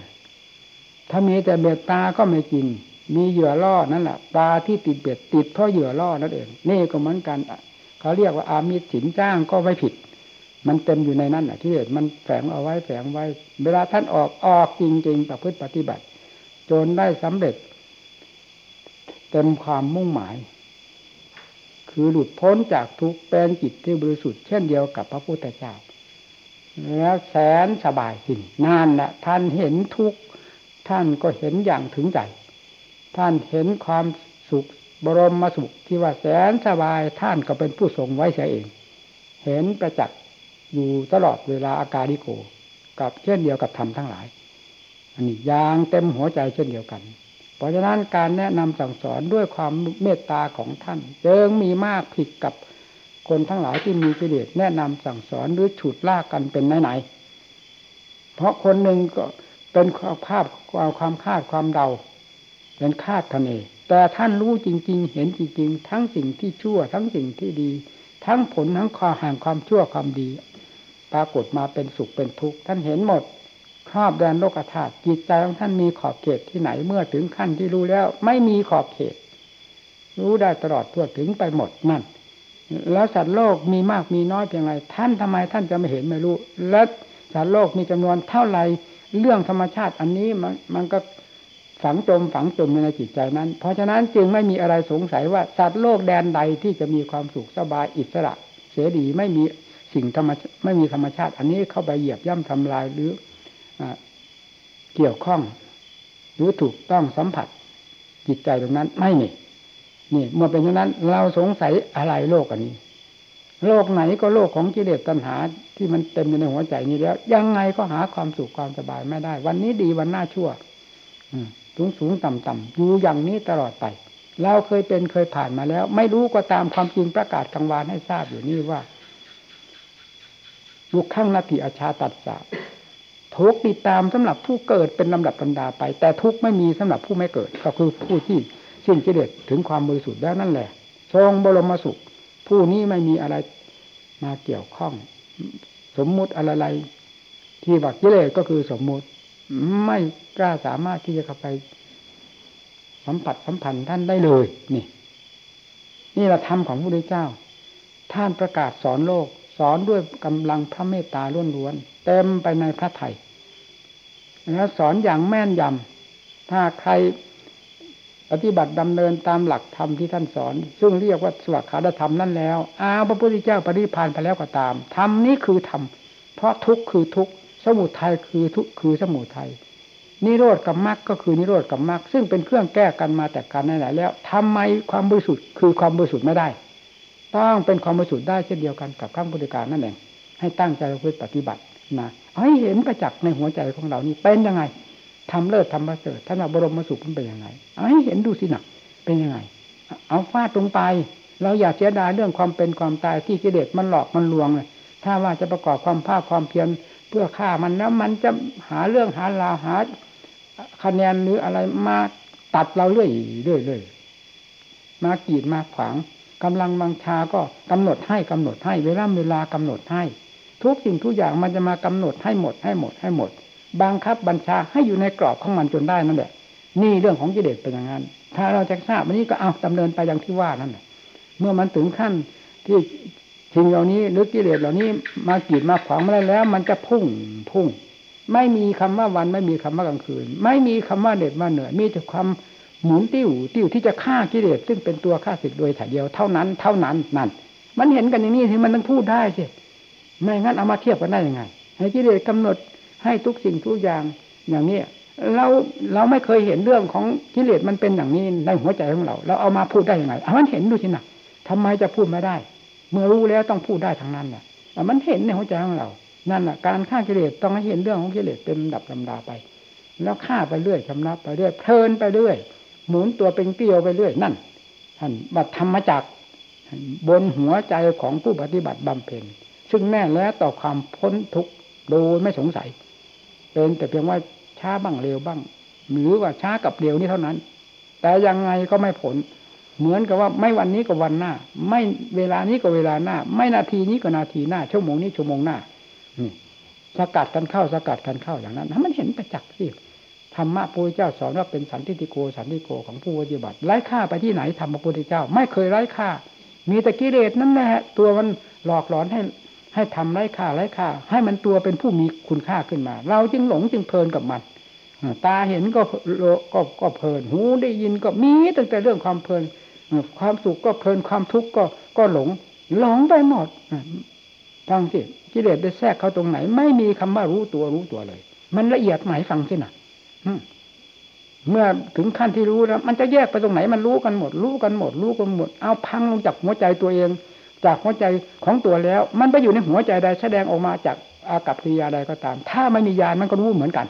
ถ้ามีแต่เบ็ดปลาก็ไม่กิน มีเหยื่อล่อนั่นแหละปลาที่ติดเบ็ดติดเพราะเหยื่อล่อนั่นเองนี่ก็เหมือนกันเขาเรียกว่าอามิสินจ้างก็ไม่ผิด มันเต็มอยู่ในนั้นอะที่เด็ดมันแฝงเอาไว้แฝงไว้ เวลาท่านออกออกจริงๆประพฤติปฏิบัติ จนได้สำเร็จ เต็มความมุ่งหมาย คือหลุดพ้นจากทุกเป็นจิตที่บริสุทธิ์เช่นเดียวกับพระพุทธเจ้า แล้วแสนสบายสินนั่นแหละท่านเห็นทุกท่านก็เห็นอย่างถึงใจ ท่านเห็นความสุขบรมมาสุขที่ว่าแสนสบายท่านก็เป็นผู้ทรงไว้เสียเอง เห็นประจักษ์อยู่ตลอดเวลาอาการดิโก กับเช่นเดียวกับธรรมทั้งหลาย อันนี้ยางเต็มหัวใจเช่นเดียวกัน เพราะฉะนั้นการแนะนำสั่งสอนด้วยความเมตตาของท่านเจิงมีมากผิดกับ คนทั้งหลายที่มีกิเลสแนะนำสั่งสอนหรือฉุดลากกันเป็นไหนๆเพราะคนหนึ่งก็เป็นความคาดความความคาดความเดา เป็นคาดคะเนแต่ท่านรู้จริง ๆ เห็นจริง ๆ ทั้งสิ่งที่ชั่ว ทั้งสิ่งที่ดี ทั้งผลทั้งความห่างความชั่วความดี ปรากฏมาเป็นสุขเป็นทุกข์ท่านเห็นหมดครอบแดนโลกธาตุจิตใจของท่านมีขอบเขตที่ไหนเมื่อถึงขั้นที่รู้แล้ว ไม่มีขอบเขต รู้ได้ตลอดทั่วถึงไปหมดนั่น แล้วสัตว์โลกมีมากมีน้อยเพียงไรท่านทำไมท่านจะไม่เห็นไม่รู้ และสัตว์โลกมีจำนวนเท่าไรเรื่องธรรมชาติอันนี้มันมันก็ฝังจมฝังจมในจิตใจนั้น เพราะฉะนั้นจึงไม่มีอะไรสงสัยว่าสัตว์โลกแดนใดที่จะมีความสุขสบายอิสระ เสรีไม่มีสิ่งธรรมไม่มีธรรมชาติ อันนี้เข้าไปเหยียบย่ำทำลายหรืออเกี่ยวข้อง หรือถูกต้องสัมผัสจิตใจตรงนั้นไม่มี นี่เมื่อเป็นอย่างนั้น เราสงสัยอะไรโลกอันนี้ โลกไหนก็โลกของกิเลสตัณหาที่มันเต็มอยู่ในหัวใจนี้แล้ว ยังไงก็หาความสุขความสบายไม่ได้ วันนี้ดีวันหน้าชั่วสูงสูงต่ำต่ำอยู่อย่างนี้ตลอดไป เราเคยเป็นเคยผ่านมาแล้ว ไม่รู้ก็ตามความจริงประกาศกลางวานให้ทราบอยู่นี่ว่าลุกข้างนาทีอาชาตัดสาทุกติดตามสำหรับผู้เกิดเป็นลำดับบรรดาไป แต่ทุกไม่มีสำหรับผู้ไม่เกิด ก็คือผู้ที่ สิ้นกิเลสถึงความบริสุทธิ์แล้วนั่นแหละ ทรงบรมสุข ผู้นี้ไม่มีอะไรมาเกี่ยวข้อง สมมุติอะไรที่ว่ากิเลสก็คือสมมุติ ไม่กล้าสามารถที่จะเข้าไป สัมผัสสัมพันธ์ท่านได้เลย นี่ นี่เราทำของพระพุทธเจ้า ท่านประกาศสอนโลก สอนด้วยกำลังพระเมตตาล้วนๆเต็มไปในพระไถ่แล้วสอนอย่างแม่นยำถ้าใคร ปฏิบัติดำเนินตามหลักธรรมที่ท่านสอน ซึ่งเรียกว่าสวัสดิธรรมนั่นแล้วอ้าวพระพุทธเจ้าปฏิพานไปแล้วก็ตามธรรมนี้คือธรรมเพราะทุกข์คือทุกข์สมุทัยคือทุกข์คือสมุทัยนิโรธกับมรรคก็คือนิโรธกับมรรคซึ่งเป็นเครื่องแก้กันมาแต่การไหนแล้วทำไมความบริสุทธิ์คือความบริสุทธิ์ไม่ได้ ต้องเป็นความบริสุทธิ์ได้เช่นเดียวกันกับข้างพุทธการนั่นเองให้ตั้งใจประพฤติปฏิบัตินะให้เห็นประจักษ์ในหัวใจของเรานี่เป็นยังไง ทำเลิศทำประเสริฐท่านว่าบรมสุขมันเป็นยังไงเอาให้เห็นดูสิหนักเป็นยังไง เอาฟาดตรงไป เราอย่าเสียดายเรื่องความเป็นความตายที่กิเลสมันหลอกมันลวงเลยถ้าว่าจะประกอบความภาคความเพียรเพื่อฆ่ามันแล้วมันจะหาเรื่องหาราวหาคะแนนหรืออะไรมาตัดเราเรื่อยเรื่อยเรื่อยมากีดมาขวางกำลังบังชาก็กำหนดให้กำหนดให้เวลาเวลากำหนดให้ ทุกสิ่งทุกอย่างมันจะมากำหนดให้หมดให้หมดให้หมด บังคับบัญชาให้อยู่ในกรอบของมันจนได้นั่นแหละ นี่เรื่องของกิเลสเป็นอย่างนั้น ถ้าเราจะทราบวันนี้ก็เอาดำเนินไปอย่างที่ว่านั่นแหละเมื่อมันถึงขั้นที่สิ่งเหล่านี้หรือกิเลสเหล่านี้มากีดมาขวางมาได้แล้ว มันจะพุ่งพุ่ง ไม่มีคำว่าวันไม่มีคำว่ากลางคืน ไม่มีคำว่าเด็ดมาเหนื่อยมีแต่ความหมุนติ้วติ้วที่จะฆ่ากิเลสซึ่งเป็นตัวฆ่าศึกโดยถ่ายเดียวเท่านั้นเท่านั้นนั่นมันเห็นกันอย่างนี้ที่มันต้องพูดได้สิไม่งั้นเอามาเทียบกันได้ยังไงให้กิเลสกำหนด ให้ทุกสิ่งทุกอย่างอย่างนี้เราเราไม่เคยเห็นเรื่องของกิเลสมันเป็นอย่างนี้ในหัวใจของเรา เราเอามาพูดได้ยังไงเอามันเห็นดูสินะทำไมจะพูดไม่ได้ เมื่อรู้แล้วต้องพูดได้ทั้งนั้นแหละแต่มันเห็นในหัวใจของเรา นั่นแหะการฆ่ากิเลสต้องให้เห็นเรื่องของกิเลสเป็นลำดับลำดาไป แล้วฆ่าไปเรื่อยชำระไปเรื่อยเพลินไปเรื่อย หมุนตัวเป็นเกลียวไปเรื่อยนั่นท่านบัตรธรรมจักบนหัวใจของผู้ปฏิบัติบำเพ็ญซึ่งแน่แล้วต่อความพ้นทุกข์โดยไม่สงสัย เป็นแต่เพียงว่าช้าบ้างเร็วบ้างหรือว่าช้ากับเร็วนี่เท่านั้น แต่ยังไงก็ไม่ผล เหมือนกับว่าไม่วันนี้ก็วันหน้า ไม่เวลานี้ก็เวลาหน้า ไม่นาทีนี้ก็นาทีหน้า ชั่วโมงนี้ชั่วโมงหน้าสกัดกันเข้าสกัดกันเข้าอย่างนั้นมันเห็นประจักษ์ที่ธรรมะพระพุทธเจ้าสอนว่าเป็นสันติโกสันติโกของผู้ปฏิบัติไร้ค่าไปที่ไหนธรรมพระพุทธเจ้า ไม่เคยไร้ค่า มีแต่กิเลสนั่นแหละตัวมันหลอกหลอนให้ ให้ทำไร้ค่าไร้ค่า ให้มันตัวเป็นผู้มีคุณค่าขึ้นมา เราจึงหลงจึงเพลินกับมันตาเห็นก็ก็ก็เพลินหูได้ยินก็มีตั้งแต่เรื่องความเพลินความสุขก็เพลินความทุกข์ก็ก็หลง หลงไปหมดฟังสิกิเลสได้แทรกเขาตรงไหน ไม่มีคำว่ารู้ตัวรู้ตัวเลย มันละเอียดไหมฟังสินะเมื่อถึงขั้นที่รู้แล้ว มันจะแยกไปตรงไหนมันรู้กันหมด รู้กันหมด รู้กันหมด เอาพังลงจากหัวใจตัวเอง จากหัวใจของตัวแล้ว มันไปอยู่ในหัวใจใดแสดงออกมาจากอากับกิริยาใดก็ตาม ถ้าไม่มียานมันก็รู้เหมือนกัน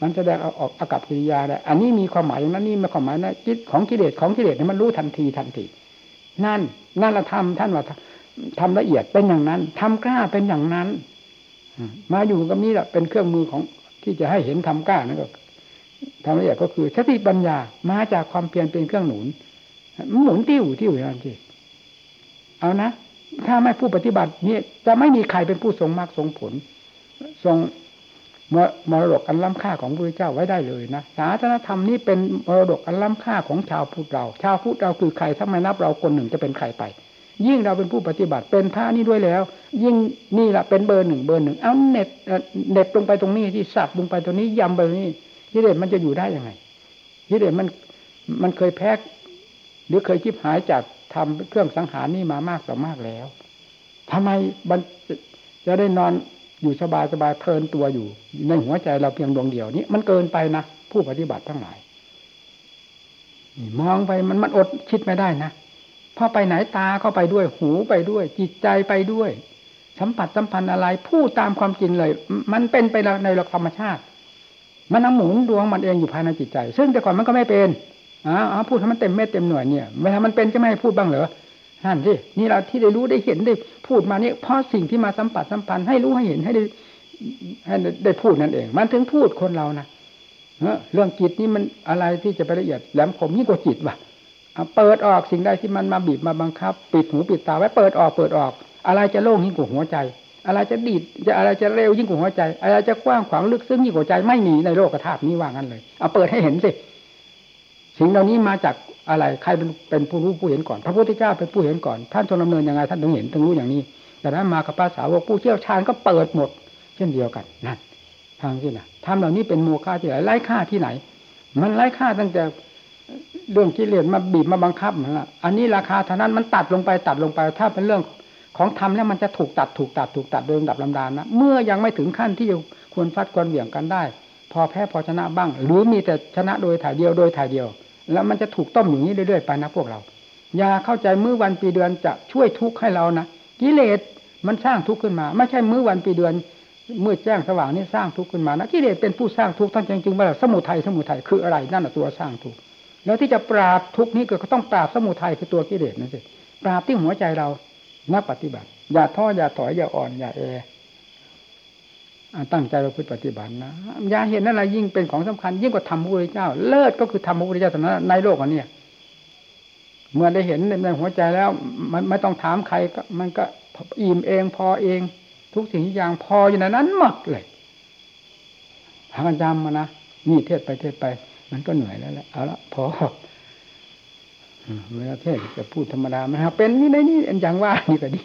มันแสดงออกอากับกิริยาได้อันนี้มีความหมายอย่างนั้นนี่มีความหมายนะจิตของกิเลสของกิเลสนี่มันรู้ทันทีทันที นั่นนั่นเราทำท่านว่าทำละเอียดเป็นอย่างนั้นทำกล้าเป็นอย่างนั้นมาอยู่กับนี้แหละเป็นเครื่องมือของที่จะให้เห็นทำกล้านั่นก็ทำละเอียดก็คือสติปัญญามาจากความเพียรเป็นเครื่องหนุนหมุนติ้วติ้วอย่างนั้นสิ เอานะ ถ้าไม่ผู้ปฏิบัตินี่จะไม่มีใครเป็นผู้ทรงมากทรงผล ทรงมรดกอันล้ำค่าของพระเจ้าไว้ได้เลยนะศาสนธรรมนี้เป็นมรดกอันล้ำค่าของชาวพุทธเรา ชาวพุทธเราคือใครถ้าไม่นับเราคนหนึ่งจะเป็นใครไป ยิ่งเราเป็นผู้ปฏิบัติเป็นพระนี่ด้วยแล้ว ยิ่งนี่แหละเป็นเบอร์หนึ่งเบอร์หนึ่งเอาเน็ตเน็ตลงไปตรงนี้ที่สับลงไปตรงนี้ยำไปตรงนี้ยิเดชมันจะอยู่ได้ยังไงยิเดชมันมันเคยแพ้หรือเคยคิดหายจาก ทำเครื่องสังหารนี่มามากต่อมากแล้วทำไมมันจะได้นอนอยู่สบายสบายเพลินตัวอยู่ ในหัวใจเราเพียงดวงเดียวนี้มันเกินไปนะผู้ปฏิบัติทั้งหลายมองไปมันมันอดคิดไม่ได้นะพอไปไหนตาก็ไปด้วยหูไปด้วย จิตใจไปด้วย สัมผัสสัมพันธ์อะไรพูดตามความจริงเลย มันเป็นไปในหลักธรรมชาติ มันหมุนดวงมันเองอยู่ภายในจิตใจ ซึ่งแต่ก่อนมันก็ไม่เป็น อ๋อพูดให้มันเต็มเม็ดเต็มหน่วยเนี่ยเวลามันเป็นจะไม่ให้พูดบ้างเหรอนั่นสินี่เราที่ได้รู้ได้เห็นได้พูดมานี่เพราะสิ่งที่มาสัมผัสสัมพันธ์ให้รู้ให้เห็นให้ได้ให้ได้พูดนั่นเอง มันถึงพูดคนเรานะเรื่องจิตนี่มันอะไรที่จะไปละเอียดแหลมคมยิ่งกว่าจิตว่ะเปิดออกสิ่งใดที่มันมาบีบมาบังคับ ปิดหูปิดตาไว้เปิดออกเปิดออก อะไรจะโล่งยิ่งกว่าหัวใจ อะไรจะดีดจะอะไรจะเร็วยิ่งกว่าหัวใจ อะไรจะกว้างขวางลึกซึ้งยิ่งกว่าใจไม่มีในโลกธาตุนี้ว่างั้นเลยเอาเปิดให้เห็นสิ สิ่งเหล่านี้มาจากอะไรใครเป็นเป็นผู้รู้ผู้เห็นก่อน พระพุทธเจ้าเป็นผู้เห็นก่อน ท่านทรงดำเนินยังไงท่านถึงเห็นถึงรู้อย่างนี้แต่นั้นมากับภาษาวกผู้เชี่ยวชาญก็เปิดหมด เช่นเดียวกันนั่นทางที่นะทำเหล่านี้เป็นโมฆะที่ไหนไร้ค่าที่ไหน มันไร้ค่าตั้งแต่เรื่องกิเลสมาบีบมาบังคับมันละอันนี้ราคาเท่านั้นมันตัดลงไปตัดลงไป ถ้าเป็นเรื่องของธรรมแล้วมันจะถูกตัดถูกตัดถูกตัดโดยลำดับลำดานนะเมื่อยังไม่ถึงขั้นที่ควรฟัดควรเหวี่ยงกันได้ พอแพ้พอชนะบ้าง หรือมีแต่ชนะโดยถ่ายเดียวโดยถ่ายเดียว แล้วมันจะถูกต้มอย่างนี้เรื่อยๆไปนะพวกเรา อย่าเข้าใจมื้อวันปีเดือนจะช่วยทุกข์ให้เรานะกิเลสมันสร้างทุกข์ขึ้นมา ไม่ใช่มื้อวันปีเดือนเมื่อแจ้งสว่างนี่สร้างทุกข์ขึ้นมานะกิเลสเป็นผู้สร้างทุกข์ท่านจริงๆว่าสมุทัยสมุทัยคืออะไรนั่นแหะตัวสร้างทุกข์แล้วที่จะปราบทุกข์นี้ก็ต้องปราบสมุทัยคือตัวกิเลสนั่นสิปราบที่หัวใจเรานักปฏิบัติ อย่าท้ออย่าถอยอย่าอ่อนอย่าแอ ตั้งใจเราพุทธปฏิบัตินะอย่าเห็นอะไรยิ่งเป็นของสำคัญ ยิ่งกว่าธรรมพระพุทธเจ้า เลิศก็คือธรรมพระพุทธเจ้าเท่านั้นในโลกอันนี้เมื่อได้เห็นในหัวใจแล้วมันไม่ต้องถามใครก็มันก็อิ่มเองพอเอง ทุกสิ่งทุกอย่างพออยู่ในนั้นหมดเลยหากันจำมานะนี่เทศไปเทศไป มันก็เหนื่อยแล้วแหละเอาละพอเวลาเทศจะพูดธรรมดาไหมครับเป็นนี่ในนี่อย่างว่านี่ก็ดี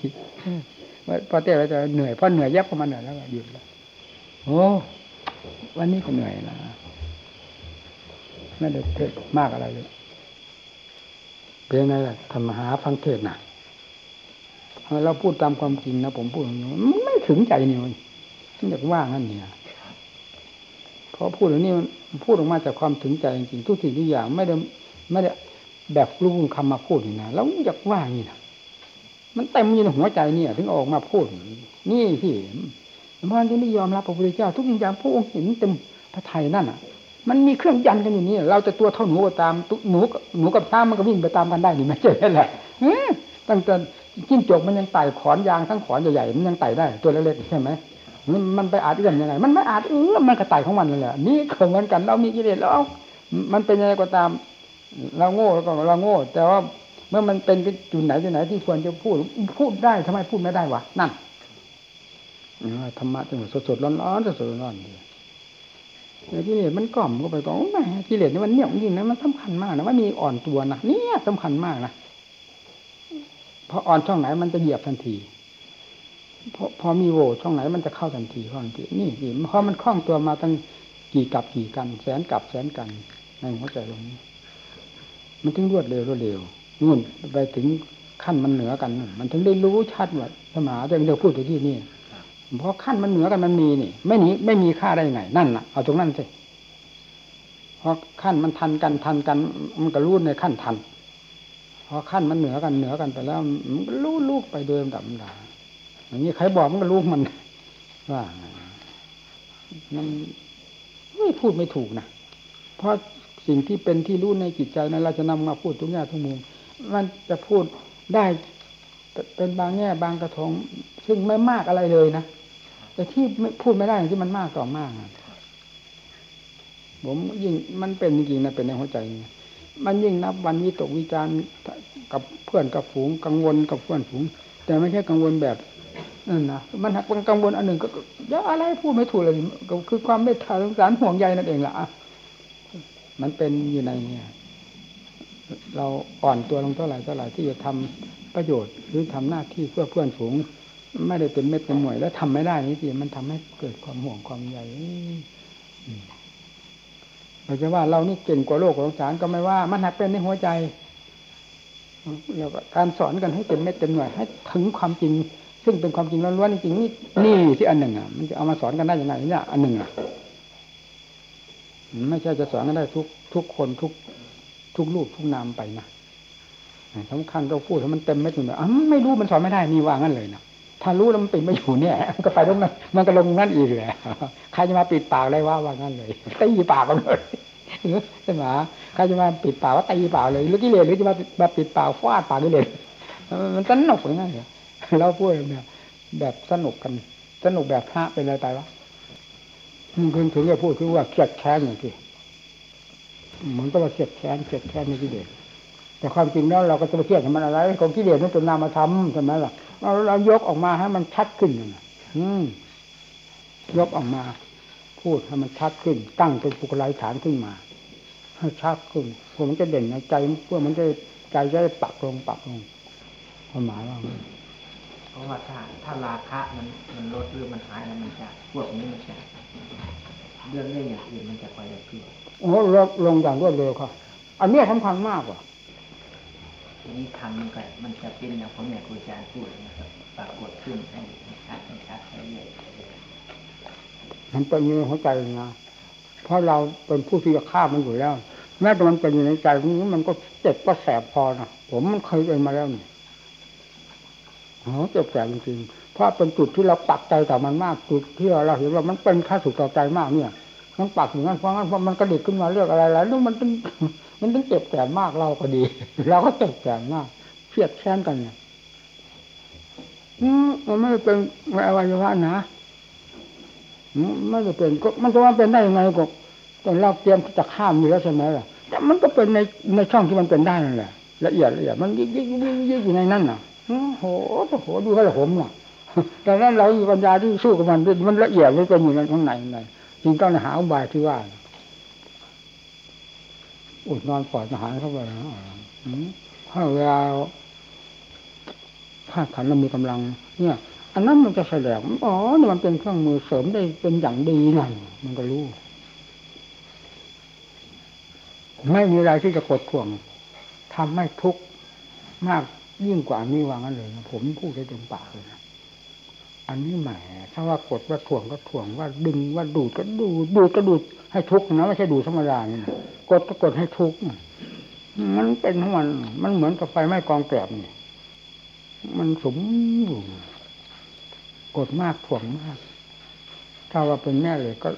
พอเทศเราจะเหนื่อยพอเหนื่อยยับก็มาเหนื่อยแล้วก็หยุดแล้ว โอ้วันนี้ก็เหนื่อยนะไม่ได้เทศมากอะไรเลยเป็นไงล่ะธรรมหาฟังเทศน่ะเราพูดตามความจริงนะผมพูดอย่างนี้ไม่ถึงใจนี่มันอยากว่างั้นเนี่ยพอพูดอย่างนี้มันพูดออกมาจากความถึงใจจริงๆทุกสิ่งทุกอย่างไม่ได้ไม่ได้แบบรู้คำมาพูดนี่นะแล้วอยากว่างี้นะมันเต็มอยู่ในหัวใจเนี่ย ถึงออกมาพูด นี่ที่ มันจะไม่ยอมรับพระพุทธเจ้า ทุกอย่างพระองค์เห็นเต็มพระไทยนั่นอะ มันมีเครื่องยันกันอยู่นี่เราจะตัวเท่าหนูก็ตามหนูหนูกับช้างมันก็วิ่งไปตามกันได้นี่ไม่ใช่แหละตั้งแต่จิ้งจกมันยังไต่ขอนยางทั้งขอนใหญ่ๆมันยังไต่ได้ตัวเล็กๆใช่ไหมมันไปอาจเอื้อมยังไง มันไม่อาจเอื้อมมันก็ไต่ของมันนั่นแหละนี่ก็เหมือนกันเรามีกิเลสแล้วมันเป็นยังไงก็ตาม เราโง่แล้วก็เราโง่ แต่ว่าเมื่อมันเป็นจุดไหนจุดไหนที่ควรจะพูดพูดได้ทำไมพูดไม่ได้วะนั่น ธรรมะจังสดสดร้อนร้อนสดสดร้อนดีกิเลสมันกล่อมก็ไปก่องแหมกิเลสนี่มันเนี่ยจริงนะมันสำคัญมากนะว่ามีอ่อนตัวนะเนี่ยสำคัญมากนะพออ่อนช่องไหนมันจะเหยียบทันทีพอพอมีโหวช่องไหนมันจะเข้าทันทีเข้าทันทีนี่นี่เพราะมันคล่องตัวมาตั้งกี่กับกี่กัน แสนกับแสนกันในหัวใจตรงนี้ มันถึงรวดเร็วรวดเร็วนู่นไปถึงขั้นมันเหนือกัน มันถึงได้รู้ชัดว่าสมาจะเดี๋ยวพูดถึงที่นี่ เพราะขั้นมันเหนือกันมันมีนี่ ไม่หนีไม่มีค่าได้ไงนั่นน่ะเอาตรงนั้นสิเพราะขั้นมันทันกันทันกัน มันก็รู้ในขั้นทันพอขั้นมันเหนือกันเหนือกันไปแล้ว มันก็รู้ลูกไปโดยลำดับดับอย่างนี้ใครบอกมันก็รู้มันว่ามันไม่พูดไม่ถูกนะเพราะสิ่งที่เป็นที่รู้ในจิตใจนั้นเราจะนำมาพูดทุกแง่ทุกมุมมันจะพูดได้เป็นบางแง่บางกระทง ซึ่งไม่มากอะไรเลยนะ แต่ที่พูดไม่ได้อย่างที่มันมากต่อมากผมยิ่งมันเป็นจริงๆนะเป็นในหัวใจ มันยิ่งนับวันวิตกวิจารกับเพื่อนกับฝูงกังวลกับเพื่อนฝูง แต่ไม่ใช่กังวลแบบนั่นนะมันหักเป็นกังวลอันหนึ่งก็ยอะอะไรพูดไม่ถูกเลยก็คือความเมตตาสงสารห่วงใยนั่นเองล่ะมันเป็นอยู่ในเนี่ยเราอ่อนตัวลงเท่าไหร่เท่าไหร่ที่จะทำประโยชน์หรือทำหน้าที่เพื่อเพื่อนฝูง ไม่ได้เป็นเม็ดเป็นหน่วย แล้วทำไม่ได้นี่สิมันทำให้เกิดความห่วงความใยเราจะว่าเรานี่เก่งกว่าโลกของสารก็ไม่ว่า มันหักเป็นในหัวใจแล้วก็การสอนกันให้เต็มเม็ดเต็มหน่วยให้ถึงความจริง ซึ่งเป็นความจริงล้วนๆจริงนี่นี่ที่อันหนึ่งอะมันจะเอามาสอนกันได้ยังไงเนี่ยอันหนึ่งอะไม่ใช่จะสอนกันได้ทุกทุกคนทุก ทุกรูปทุกนามไปนะสำคัญก็พูดให้มันเต็มเม็ดเลยอะไม่รู้มันสอนไม่ได้นี่ว่างั้นเลยนะ ถ้ารู้แล้วมันปิดไม่อยู่เนี่ยก็ไปตรงนั้น มันก็ลงนั่นอีกเลยใครจะมาปิดปากเลยว่าว่างั้นเลยตีปากกันเลยใช่ไหมใครจะมาปิดปากว่าตีปากเลยหรือกิเลสหรือจะมามาปิดปากฟาดปากกิเลสมันสนุกอย่างนั้นเลยเราพูดแบบแบบสนุกกัน สนุกแบบพระเป็นอะไรไปวะเพิ่งถึงจะพูดคือว่าเกลียดแค้นอย่างที่เหมือนก็ว่าเกลียดแค้นเกลียดแค้นในกิเลสแต่ความจริงแล้วเราก็จะไปเกลียดมันอะไรของกิเลสนั่นเป็นนามธรรมใช่ไหมล่ะ เราเรายกออกมาให้มันชัดขึ้นนะอืมยกออกมา พูดให้มันชัดขึ้น ตั้งเป็นปุกไลฐานขึ้นมาให้ชัดขึ้นเพื่อมันจะเด่นในใจเพื่อมันจะใจจะได้ปักลงปักลงความหมายว่าเพราะว่าถ้าถ้าราคะมันมันลดหรือมันหายแล้วมันจะพวกนี้มันจะเรื่องเรื่องอย่างอื่นมันจะไปได้ขึ้นโอ้ลดลงอย่างรวดเร็วครับอันนี้สำคัญมากกว่า ทีนี้ทำมันก็มันจะเป็นอย่างผมเนี่ยครูอาจารย์พูดนะครับปรากฏขึ้นให้ชัดให้ชัดให้เรื่อยมันเป็นอยู่ในหัวใจนะเพราะเราเป็นผู้ที่จะฆ่ามันอยู่แล้ว แม้แต่มันเป็นอยู่ในใจนี้มันก็เจ็บก็แสบพอนะผมมันเคยเป็นมาแล้วนี่อ๋อเจ็บแสบจริงๆเพราะเป็นจุดที่เราปักใจต่อมันมากจุดที่เราเห็นว่ามันเป็นค่าสุขต่อใจมากเนี่ยมันปักอย่างนั้นเพราะงั้นเพอมันกระดิกขึ้นมาเรื่องอะไรแล้วนู่นมันต้อง มันต้องเจ็บแสบมากเราก็ดี เราก็เจ็บแสบมากเครียดแค้นกันเนี่ยอืมันไม่ได้เป็นอวัยวะนะไม่ได้เป็นก็มันจะว่าเป็นได้ยังไงก็ตอนเราเตรียมจะข้ามอยู่แล้วใช่ไหมล่ะแต่มันก็เป็นในในช่องที่มันเป็นได้นั่นแหละละเอียดละเอียดมันยิกยิกยิกยิกอยู่ในนั้นน่ะโอ้โหโอ้โหดูให้ละผมน่ะแต่นั้นเรามีปัญญาที่สู้กับมันมันละเอียดมันเป็นอยู่ในข้างในในจึงต้องหาอุบายที่ว่า อุดนอนปล่อยทหารเข้าไปนะอืมถ้าเวลาถ้าขันเรามีกำลัง เนี่ย อันนั้นมันจะแสดงอ๋อนี่มันเป็นเครื่องมือเสริมได้เป็นอย่างดีนั่นมันก็รู้ไม่มีอะไรที่จะกดข่วงทำให้ทุกข์มากยิ่งกว่านี้ว่างั้นเลยนะผมพูดได้เต็มปากเลยนะ อันนี้แหมถ้าว่ากดว่าถ่วงก็ถ่วงว่าดึงว่าดูดก็ดูดดูดก็ดูดให้ทุกข์นะไม่ใช่ดูดธรรมดานี่นะกดก็กดให้ทุกข์มันเป็นของมันมันเหมือนกับไฟไหม้กองแกลบนี่มันสมอยู่กดมากถ่วงมาก ถ้าว่าเป็นแม่เหล็กก็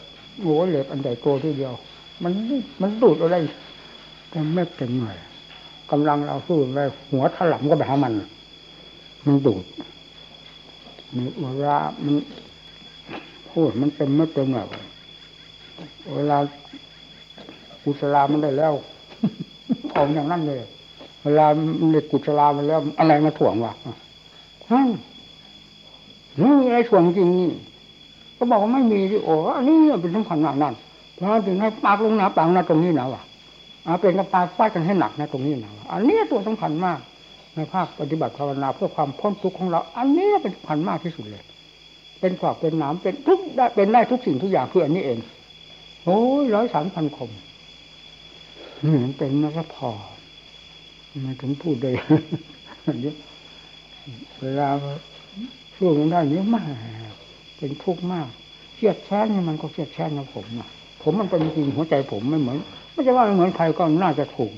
โง่เหล็กอันใหญ่โตทีเดียว มันมันดูดอะไรแต่เม็ดแต่หน่อยกำลังเราสู้ไปหัวถลำก็ไปหามัน มันดูด เวลามันพูดมันเต็มไม่เต็มแบบเวลากุศลามันได้แล้วเอาอย่างนั้นเลย เวลามันเล็กกุศลามันแล้ว อะไรมาถ่วงวะฮะนี่อะไรถ่วงจริงนี่ก็บอกว่าไม่มีที่โอ้อันนี้เป็นสำคัญมากนั่นเพราะถึงให้ปากลงหนาปากหน้าตรงนี้นะวะเอาเป็นกับปากฟาดกันให้หนักนะตรงนี้นะอันนี้ตัวสำคัญมาก ในภาคปฏิบัติภาวนาเพื่อความพ้นทุกข์ของเรา อันนี้เป็นสำคัญมากที่สุดเลย เป็นขอบเป็นหนามเป็นทุกได้เป็นได้ทุกสิ่งทุกอย่างคืออันนี้เองโอ้ยร้อยสามพันคมนี่มันเป็นนักพอม่ถึงพูดเลยเวลาช่วงนั้นได้นี้มากเป็นทุกข์มากเครียดแค้นนี่มันก็เครียดแค้นนะผมนะผมมันเป็นจริงหัวใจผมไม่เหมือน ไม่ใช่ว่าไม่เหมือนใครก็น่าจะถูก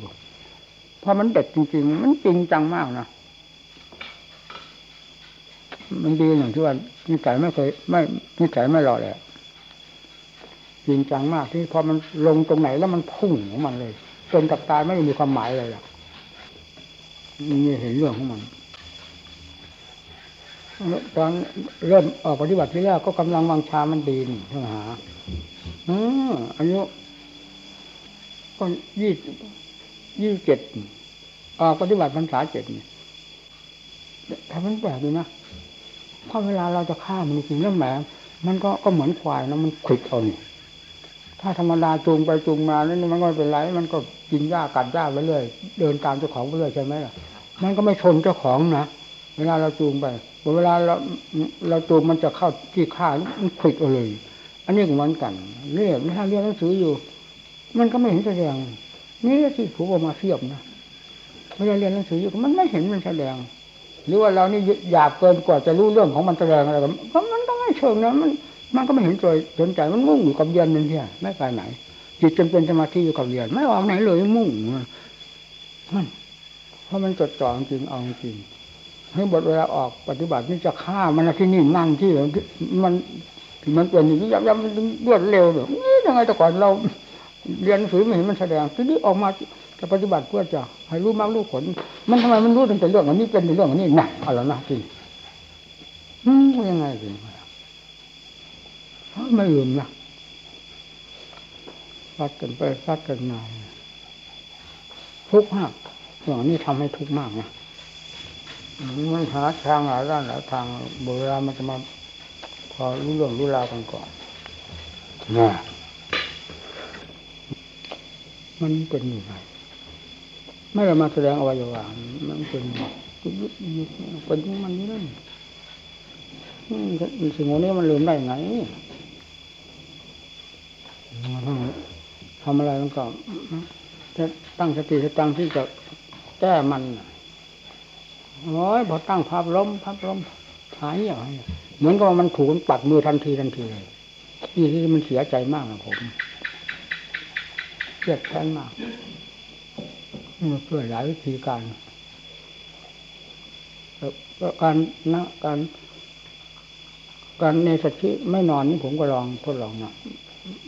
เพราะมันเด็ดจริง ๆ มันจริงจังมากนะมันดีอย่างที่ว่านิสัยไม่เคย ไม่นิสัยไม่รอเลยจริงจังมากที่พอมันลงตรงไหนแล้วมันพุ่งของมันเลยจนกับตายไม่มีความหมายเลยล่ะนี่เห็นเรื่องของมันตอนเริ่มออกปฏิบัติที่แรกก็กำลังวังชามันดีนี่ท่านหาออายุก็ยี่ ยี่เจ็ดออกปฏิบัติพรรษาเจ็ดเนี่ยทำมันแปลกดีนะเพราะเวลาเราจะฆ่ามันจริงแล้วแหมมันก็ก็เหมือนควายนะมันขิดเอานี่ถ้าธรรมดาจูงไปจูงมานั่มันก็ไม่เป็นไรมันก็กินหญ้ากัดหญ้าไปเรื่อยเดินตามเจ้าของไปเรื่อยใช่ไหมล่ะ มันก็ไม่ชนเจ้าของนะเวลาเราจูงไปเวลาเราเราจูงมันจะเข้าที่ข้ามันขิดเอาเลย อันนี้เหมือนกันเนี่ยถ้าเรียนหนังสืออยู่ มันก็ไม่เห็นแสดง นี่ที่ผูกมาเทียบนะเวลาเรียนหนังสืออยู่มันไม่เห็นมันแสดง หรือว่าเรานี่หยาบเกินกว่าจะรู้เรื่องของมันแสดงอะไรก็มันก็ไม่เชิงนะมันมันก็ไม่เห็นใจสนใจมันมุ่งอยู่กับเรียนนั่นเองไม่ไปไหน จิตจนเป็นสมาธิอยู่กับเรียนไม่ออกไหนเลยมุ่งมันเพราะมันจดจ่อจริงเอาจริงให้บทเวลาออกปฏิบัตินี่จะฆ่ามันที่นี่นั่งที่มันมันเป็นอย่างนี้ยับยับมันรวดเร็วเลยนี่ยังไงแต่ก่อนเรา เรียนหนังสือไม่เห็นมันแสดงทีนี้ออกมาจะปฏิบัติเพื่อจะให้รู้มากรู้ผล มันทำไมมันรู้ตั้งแต่เรื่องอันนี้เป็นเรื่องอันนี้หนักอาแล้วนะจริงอืมยังไงจริงไม่ลืมนะฟัดกันไปฟัดกันมาทุกข์มากอย่างนี้ทำให้ทุกข์มากนะมันหาทางหาด้านหาทางโบราณมันจะมาพอรู้เรื่องรู้ราวกันก่อนนะ มันเป็นยังไงไม่ได้มาแสดงอวัยวะมันเป็นเป็นมันนี่นั่นสิ่งนี้มันลืมได้ไงทำอะไรมันก็ตั้งสติสตังที่จะแก้มันโอ้ยพอตั้งภาพล้มภาพล้มหายอย่างเหมือนกับมันถูกปัดมือทันทีทันทีเลยนี่ที่มันเสียใจมากนะผม รียดแค้นมากมเพื่อหลายวิธีการการนะการการในสติไม่นอนนี่ผมก็ลองทดลองนะ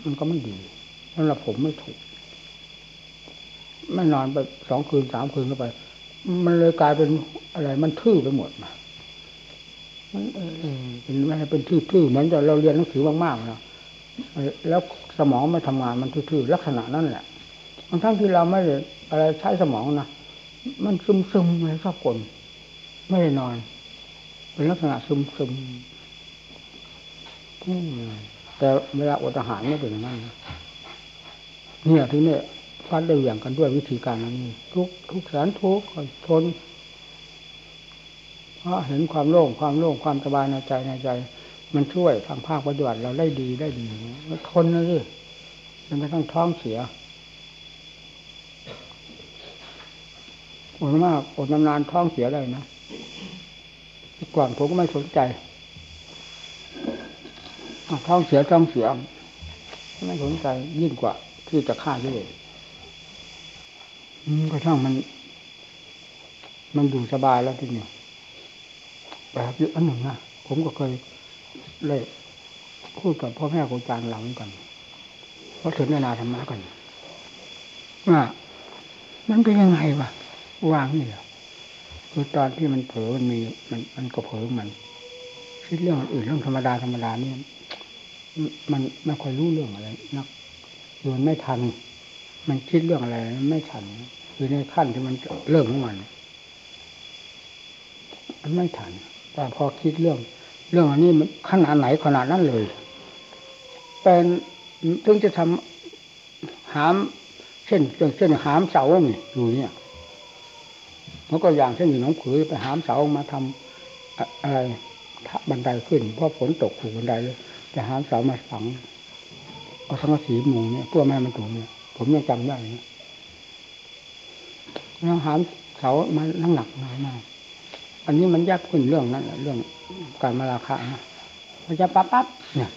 มันก็ไม่ดีสำหรับผมไม่ถูก ไม่นอนไปสองคืนสามคืนเข้าไป มันเลยกลายเป็นอะไร มันทื่อไปหมดนะมันเออเป็นอะไรเป็นทื่อๆเหมือนกับเราเรียนหนังสือมากๆนะแล้วสมองไม่ทำงานมันทื่อๆลักษณะนั่นแหละ บางทั้งที่เราไม่ได้อะไรใช้สมองนะมันซึมๆเลยชอบกลไม่ได้นอน เป็นลักษณะซึมๆอืมแต่เวลาอดอาหารไม่เป็นอย่างนั้นเนี่ยทีนี้ฟัดได้เหวี่ยงกันด้วยวิธีการนั้นนี่ทุกทุกแสนทุกทนเพราะเห็นความโล่งความโล่งความสบายในใจในใจ มันช่วยทางภาคปฏิบัติเราได้ดีได้ดีทนนะสิมันไม่ต้องท้องเสีย อดมากอดนานๆท้องเสียได้นะก่อนผมก็ไม่สนใจท้องเสียท้องเสียไม่สนใจยิ่งกว่า ที่จะฆ่าด้วยอืมก็ช่างมัน มันอยู่สบายแล้วทีนี้แบบอยู่อันหนึ่งนะผมก็เคยเลยพูดกับพ่อแม่ครูอาจารย์เราเหมือนกันเพราะสนทนาธรรมะกันว่ามันเป็นยังไงวะ วางนี่เหรอคือตอนที่มันเผลอมันมีมันมันก็เผลอมันคิดเรื่องอื่นเรื่องธรรมดาธรรมดานี่มันไม่ค่อยรู้เรื่องอะไรนักมันไม่ทัน มันคิดเรื่องอะไรไม่ทันคือในขั้นที่มันเริ่มของมันมันไม่ทันแต่พอคิดเรื่อง เรื่องอันนี้มันขนาดไหนขนาดนั้นเลยเป็นถึงจะทำหาม เช่นเช่นหามเสานี่อยู่เนี่ย แล้วก็อย่างเช่นอยู่น้องผือไปหามเสามาทำอะไรบันไดขึ้นเพราะฝนตกถูกบันไดเลยจะหามเสามาฝังเอาสังกะสีมุงเนี่ยเพื่อไม่ให้มันถูกเนี่ยผมยังจำได้เนะแล้วหามเสามานั่งหนักหนามากอันนี้มันยากขึ้นเรื่องนั้นเรื่องการมาราคานะมันจะปั๊บปั๊บเนี่ย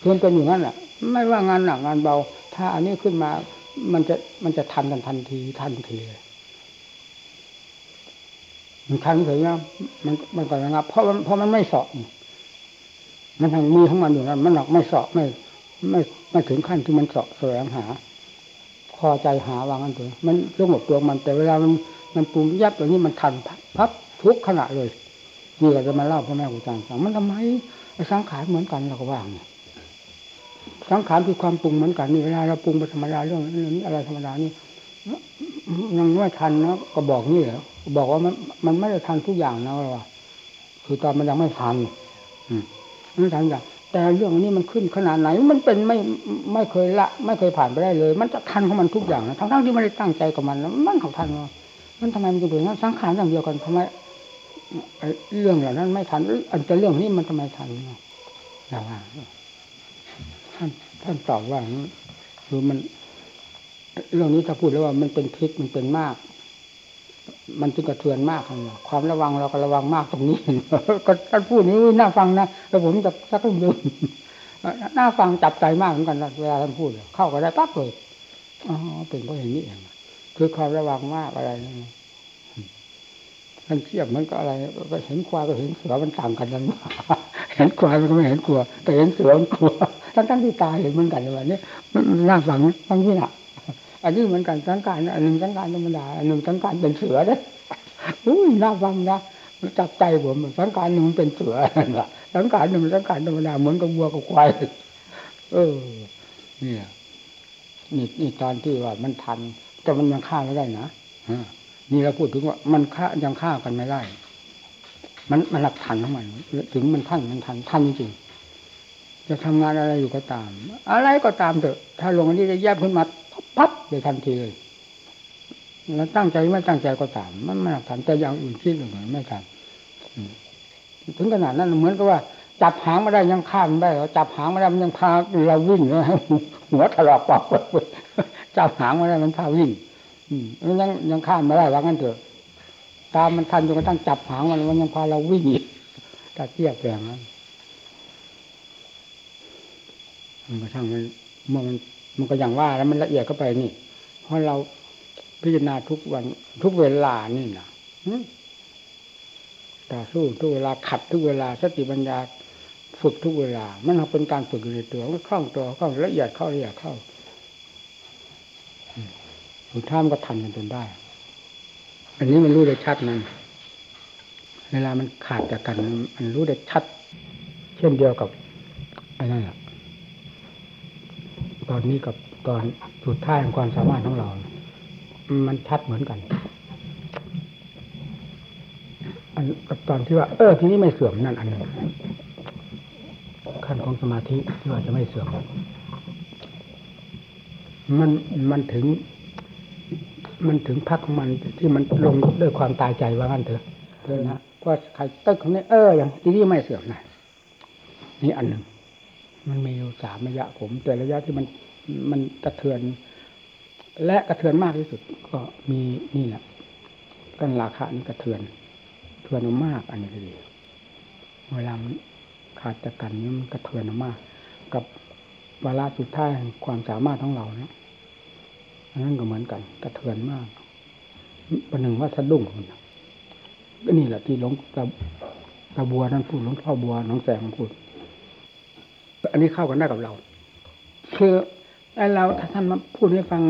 คือมันเป็นอยู่งนั้นแหละไม่ว่างานหนักงานเบา ถ้าอันนี้ขึ้นมา มันจะมันจะทันกันทันทีทันทีเลย มันทันเถอะนะมันมันก็ระงับ เพราะมันเพราะมันไม่สาะมันทางมือของมันอยู่นั้นมันหนักไม่สาะไม่ ไม่ไม่ถึงขั้นที่มันสาะแสวงหาพอใจหาวางันเถอะมันเรื่องหมดตัวมัน แต่เวลามันมันปรุงยับอย่างนี้มันทันพับทุกขณะเลยนี่เราจะมาเล่าพ่อแม่ครูอาจารย์ฟังมันทำไมสังขารเหมือนกันเราก็ว่างสังขารคือความปรุงเหมือนกันนี่เวลาเราปรุงไปธรรมดาเรื่องนี้อะไรธรรมดานี่ยังไม่ทันนะก็บอกนี่เหรอ บอกว่ามันมันไม่ได้ทันทุกอย่างนะว่าคือตอนมันยังไม่ทันอืมไม่ทันอย่างแต่เรื่องนี้มันขึ้นขนาดไหน มันเป็นไม่ไม่เคยละ ไม่เคยผ่านไปได้เลย มันจะทันของมันทุกอย่างนะทั้งๆที่ไม่ได้ตั้งใจกับมันมันของทันมันทำไมมันจะเป็นงั้นสังขารอย่างเดียวกันทำไมเรื่องเหล่านั้นไม่ทันอันจะเรื่องนี้มันทำไมทันอย่าว่าท่านท่านตอบว่าคือมัน เรื่องนี้ถ้าพูดแล้วว่ามันเป็นพิษมันเป็นมาก มันจึงกระเทือนมากเลยความระวังเราก็ระวังมากตรงนี้ก็ท่านพูดนี้น่าฟังนะแล้วผมจะสักเรื่องน่าฟังจับใจมากเหมือนกันเวลาท่านพูดเข้าก็ได้ปั๊บเลยอ๋อเป็นเพราะอย่างนี้เองคือความระวังมากอะไรนี่มันเทียบมันก็อะไรก็เห็นควายก็เห็นเสือมันต่างกันนั่นเห็นควายมันก็ไม่เห็นกลัว แต่เห็นเสือมันกลัวทั้งทั้งที่ตาเห็นเหมือนกันเลยวันนี้น่าฟังทั้งที่น่ะ อันนี้เหมือนกันสังการอันหนึ่งสังการธรรมดาอันหนึ่งสังการเป็นเสือเนี่ยอุ้ยน่าฟังนะมันจับใจผมสังการหนึ่งเป็นเสือนะสังการหนึ่งสังการธรรมดาเหมือนกับวัวกับควายเออเนี่ยนี่นี่ตอนที่ว่ามันทัน แต่มันยังฆ่าไม่ได้นะนี่เราพูดถึงว่ามันฆ่ายังฆ่ากันไม่ได้ มันมันหลักทันของมันถึงมันทันมันทันทันจริง จะทำงานอะไรอยู่ก็ตาม อะไรก็ตามเถอะ ถ้าลงอันนี้จะแยบขึ้นมาพับเลยทันทีเลยแล้วตั้งใจไม่ตั้งใจก็ตาม มันไม่ทำแต่อย่างอื่นคิดอื่นไม่ทันถึงขนาดนั้นเหมือนกับว่า จับหางมาได้ยังข้ามได้จับหางมาได้มันยังพาเราวิ่งเลยหัวถลอกปอกจับหางมาได้มันพาวิ่งมันยังยังข้ามไม่ได้ว่างั้นเถอะ ตามมันทันจนกระทั่งจับหางมันมันยังพาเราวิ่งอีกถ้าเทียบอย่างนั้น มันกระทั่งมันเมื่อมันมันก็อย่างว่าแล้วมันละเอียดเข้าไปนี่ เพราะเราพิจารณาทุกวันทุกเวลานี่นะต่อสู้ทุกเวลาขัดทุกเวลาสติปัญญาฝึกทุกเวลา มันเป็นการฝึกอยู่ในตัวมันคล่องตัวคล่องละเอียดเข้าละเอียดเข้าสุดท้ายมันก็ทันกันจนได้ อันนี้มันรู้ได้ชัดนั่นเวลามันขาดจากกัน มันรู้ได้ชัด เช่นเดียวกับอ้นั่นแหละ ตอนนี้กับตอนสุดท้ายของความสามารถของเรา มันชัดเหมือนกัน อันกับตอนที่ว่า เออทีนี้ไม่เสื่อมนั่นอันหนึ่งขั้นของสมาธิที่ว่าจะไม่เสื่อมมันมันถึง มันถึงพักของมันที่มันลงด้วยความตายใจว่างั้นเถอะเถอะนะเพราะใครตึกของนี้เอออย่างทีนี้ไม่เสื่อมนะนี่อันหนึ่ง มันมีอยู่สามระยะผม แต่ระยะที่มันมันกระเทือน และกระเทือนมากที่สุด ก็มีนี่แหละกันราคานี่กระเทือนเทือนมากอันนี้ก็ดีเวลามันขาดจากกันนี่มันกระเทือนมาก กับวาระสุดท้ายความสามารถของเราเนี่ยอันนั้นก็เหมือนกัน กระเทือนมากประหนึ่งว่าสะดุ้งมันก็นี่แหละที่หลวงตาตาบัวนั่นพูดหลวงพ่อบัวน้องแสงพูด อันนี้เข้ากันได้กับเรา คือไอ้เราถ้าท่านมาพูดให้ฟัง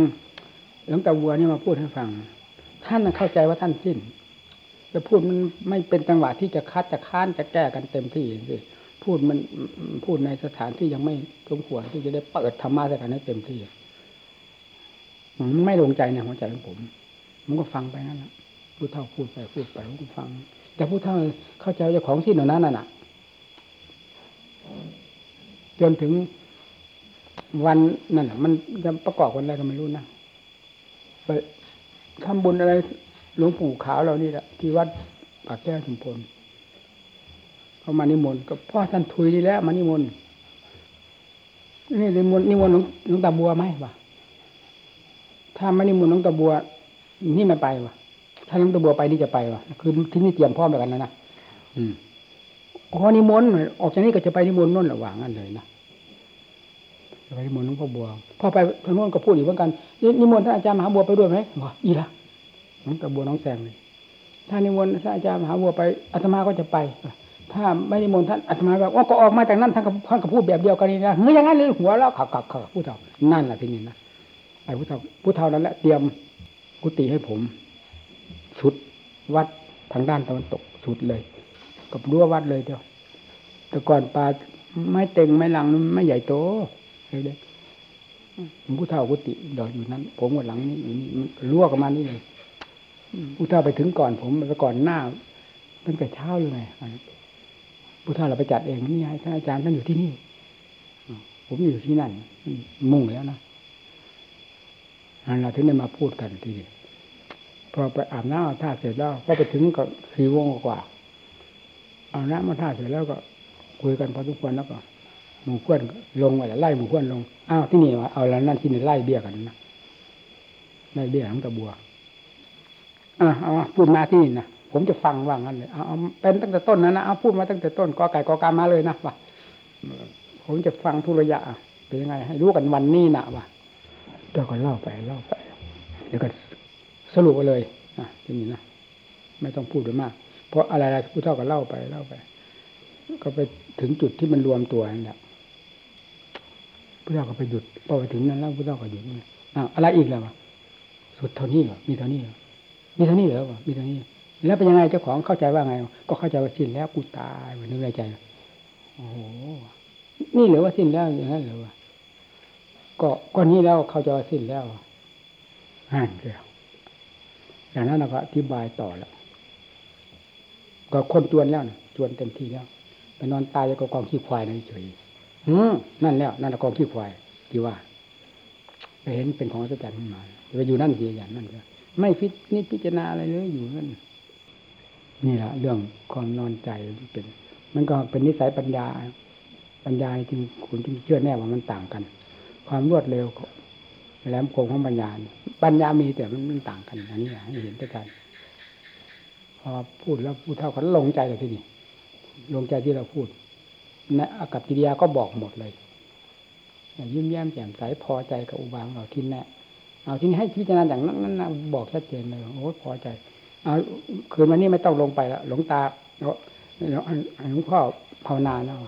หลวงตาบัวนี่มาพูดให้ฟัง ท่านเข้าใจว่าท่านสิ้นจะพูดมันไม่เป็นจังหวะที่จะคัดจะค้านจะแก้กันเต็มที่สิพูดมันพูดในสถานที่ยังไม่สมควรที่จะได้เปิดธรรมะส่กันให้เต็มที่มันไม่ลงใจในหัวใจของผมมันก็ฟังไปนั่นแหละผู้เฒ่าพูดไปพูดไปผมก็ฟัง แต่ผู้เฒ่าเข้าใจเจ้าของสิ้นหล่านั้นน่ะ จนถึงวันนั่นมันจะประกอบวันอะไรก็ไม่รู้นะไปทำบุญอะไรหลวงปู่ขาวเรานี่แหละที่วัดปากแก้วชุมพลเขามานิมนต์ก็พ่อท่านทุยดีแล้วมานิมนต์นี่นิมนต์นิมนต์หลวงหลวงตาบัวไหมวะถ้าไม่นิมนต์หลวงตาบัว นี่ไม่ไปวะถ้าหลวงตาบัวไปนี่จะไปวะคือที่นี่เตรียมพร้อมไปกันแล้วนะอืม อ๋อนิมนต์ออกจากนี้ก็จะไปนิมนต์นั่นแหละว่างั้นเลยนะจะไปนิมนต์หลวงพ่อบัวพอไปทางโน้นก็พูดอีกเหมือนกันนิมนต์ท่านอาจารย์มหาบัวไปด้วยไหมบอกอีละน้องตะบัวน้องแซงเลยถ้านิมนต์ท่านอาจารย์มหาบัวไปอาตมาก็จะไปถ้าไม่นิมนต์ท่านอาตมาแบบว่าก็ออกมาจากนั้นท่านก็ท่านก็พูดแบบเดียวกันนี่นะเฮ้ยอย่างนั้นเลยหัวแล้วขับขับขับผู้เฒ่านั่นแหละที่นี่นะไอ้ผู้เฒ่าผู้เฒ่านั้นแหละเตรียมกุฏิให้ผมสุดวัดทางด้านตะวันตกสุดเลย กับรั้ววัดเลยเดียว แต่ก่อนปลาไม่เต็งไม่ลังไม่ใหญ่โตเล็กๆผู้เฒ่ากุฏิดอกอยู่นั้น ผมกับหลังนี้อยู่นี่มันรั่วกันมานี่เลยผู้เฒ่าไปถึงก่อน ผมไปก่อนหน้าตั้งแต่เช้าเลยไงผู้เฒ่าเราไปจัดเองนี่ไงท่านอาจารย์ท่านอยู่ที่นี่ผมอยู่ที่นั่น มุ่งแล้วนะอันเราถึงได้มาพูดกันทีเพอไปอาบน้ำอาบท่าเสร็จแล้วก็ไปถึงก็สี่วงกว่า เอาน้ำมาท่าเสร็จแล้วก็คุยกันพอทุกคนแล้วก็หมู่เพื่อนลงไปไล่หมู่เพื่อนลงอ้าวที่นี่วะเอาแล้วนั่นที่นี่ไล่เบี้ยกันนะไล่เบี้ยทั้งตะบัวอ่าเอาพูดมาที่นี่นะผมจะฟังว่างั้นเลยเอาเอาเป็นตั้งแต่ต้นนะนะเอาพูดมาตั้งแต่ต้นกอไก่กอกามาเลยนะว่าผมจะฟังทุระยะเป็นยังไง ให้รู้กันวันนี้นะว่าเดี๋ยวก็เล่าไปเล่าไป เดี๋ยวก็สรุปเลยอะที่นี่นะไม่ต้องพูดไปมาก เพราะอะไรๆผู้เท่ากับเล่าไปเล่าไป ก็ไปถึงจุดที่มันรวมตัวนั่นแหละผู้เท่าก็ไปหยุดพอไปถึงนั้นแล้วผู้เท่าก็หยุดอะอะไรอีกแล้ววะสุดเท่านี้เหรอมีเท่านี้เหรอมีเท่านี้เหรอวะมีเท่านี้ แล้วเป็นยังไงเจ้าของเข้าใจว่าไง ก็เข้าใจว่าสิ้นแล้วกูตายวันนี้ในใจโอ้โหนี่เหรือว่าสิ้นแล้วอย่างนั้นเหรอวะก็ก็นี้แล้วเข้าใจว่าสิ้นแล้วห่านเดียวอย่างนั้นเราก็อธิบายต่อแล้ว ก็คนจวนแล้วนะจวนเต็มที่แล้วไปนอนตายแล้วก็กองขี้ควายนั่นเฉยอืมนั่นแล้วนั่นกองขี้ควายที่ว่าไปเห็นเป็นของอัศจรรย์ขึ้นมาไปอยู่นั่นสิอย่างนั้นก็ไม่พินิจพิจารณาอะไรเลยอยู่นั่นนี่แหละเรื่องความนอนใจเป็น มันก็เป็นนิสัยปัญญา ปัญญาจริงคุณจึงเชื่อแน่ว่ามันต่างกัน ความรวดเร็วแหลมคมของปัญญาปัญญามีแต่มันต่างกันอันนี้ให้เห็นด้วยกัน อพูดแล้วพูดเท่ากันลงใจเลยทีนี้ลงใจที่เราพูดนะอากับกิริยาก็บอกหมดเลยยิ้มแย้มแจ่มใสพอใจกับอุบางเราที่แน่เอาที่นี้ให้พิจารณาอย่างนั้นนั้นบอกชัดเจนเลยโอ้พอใจ เอาคืนวันนี้ไม่ต้องลงไปแล้วหลวงตาหลวงหลวงพ่อภาวนาแล้ว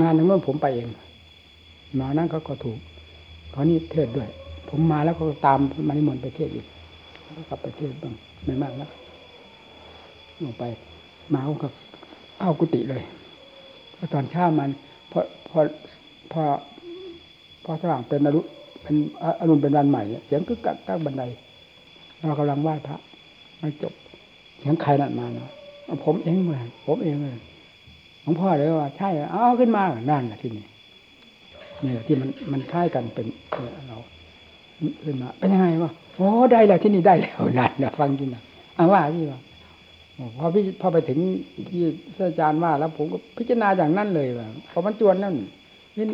งานทั้งนั้นผมไปเองมานั้นเขาก็ถูกเขานี่เทศด้วย ผมมาแล้วก็ตามมานิมนต์ไปเทศอีกกลับไปเทศบ้างไม่มากแล้ว ลงไปมาเขาก็เอากุฏิเลยพอตอนเช้ามันพอพอพอพอสว่างเป็นอรุเป็นอรุณเป็นวันใหม่เสียงกึกกักกักบันไดเรากำลังไหว้พระไม่จบเสียงใครนั่นมาเนาะผมเองเลยผมเองเลยหลวงพ่อเลยว่าใช่เอาขึ้นมานั่นแหละที่นี่นี่ที่มันมันคล้ายกันเป็นเราขึ้นมาเป็นยังไงวะโอ้ได้แล้วที่นี่ได้แล้วนั่นนะฟังจริงนะเอาว่าที่ว่า พอพี่พอไปถึงที่อาจารย์ว่าแล้ว ผมก็พิจารณาอย่างนั้นเลยว่าพอมันจวนนั่นนี่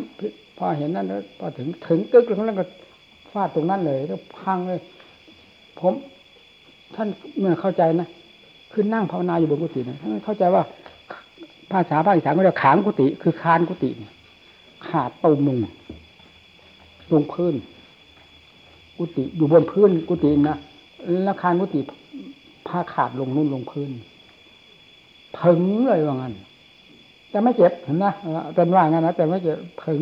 พอเห็นนั่นแล้วพอถึงถึงกึกแล้วก็ฟาดตรงนั้นเลยแล้วพังเลย ผม ท่านเมื่อเข้าใจนะคือนั่งภาวนาอยู่บนกุฏินะท่านเข้าใจว่า ภาษาภาคอีสานก็เรียกขางกุฏิคือคานกุฏิขาดตุ่มลงลงพื้น กุฏิอยู่บนพื้นกุฏินะแล้วคานกุฏิ ผ้าขาดลงนุ่นลงพื้นถึงเลยว่างั้นแต่ไม่เจ็บเห็นนะจนว่างั้นนะแต่ไม่เจ็บถึง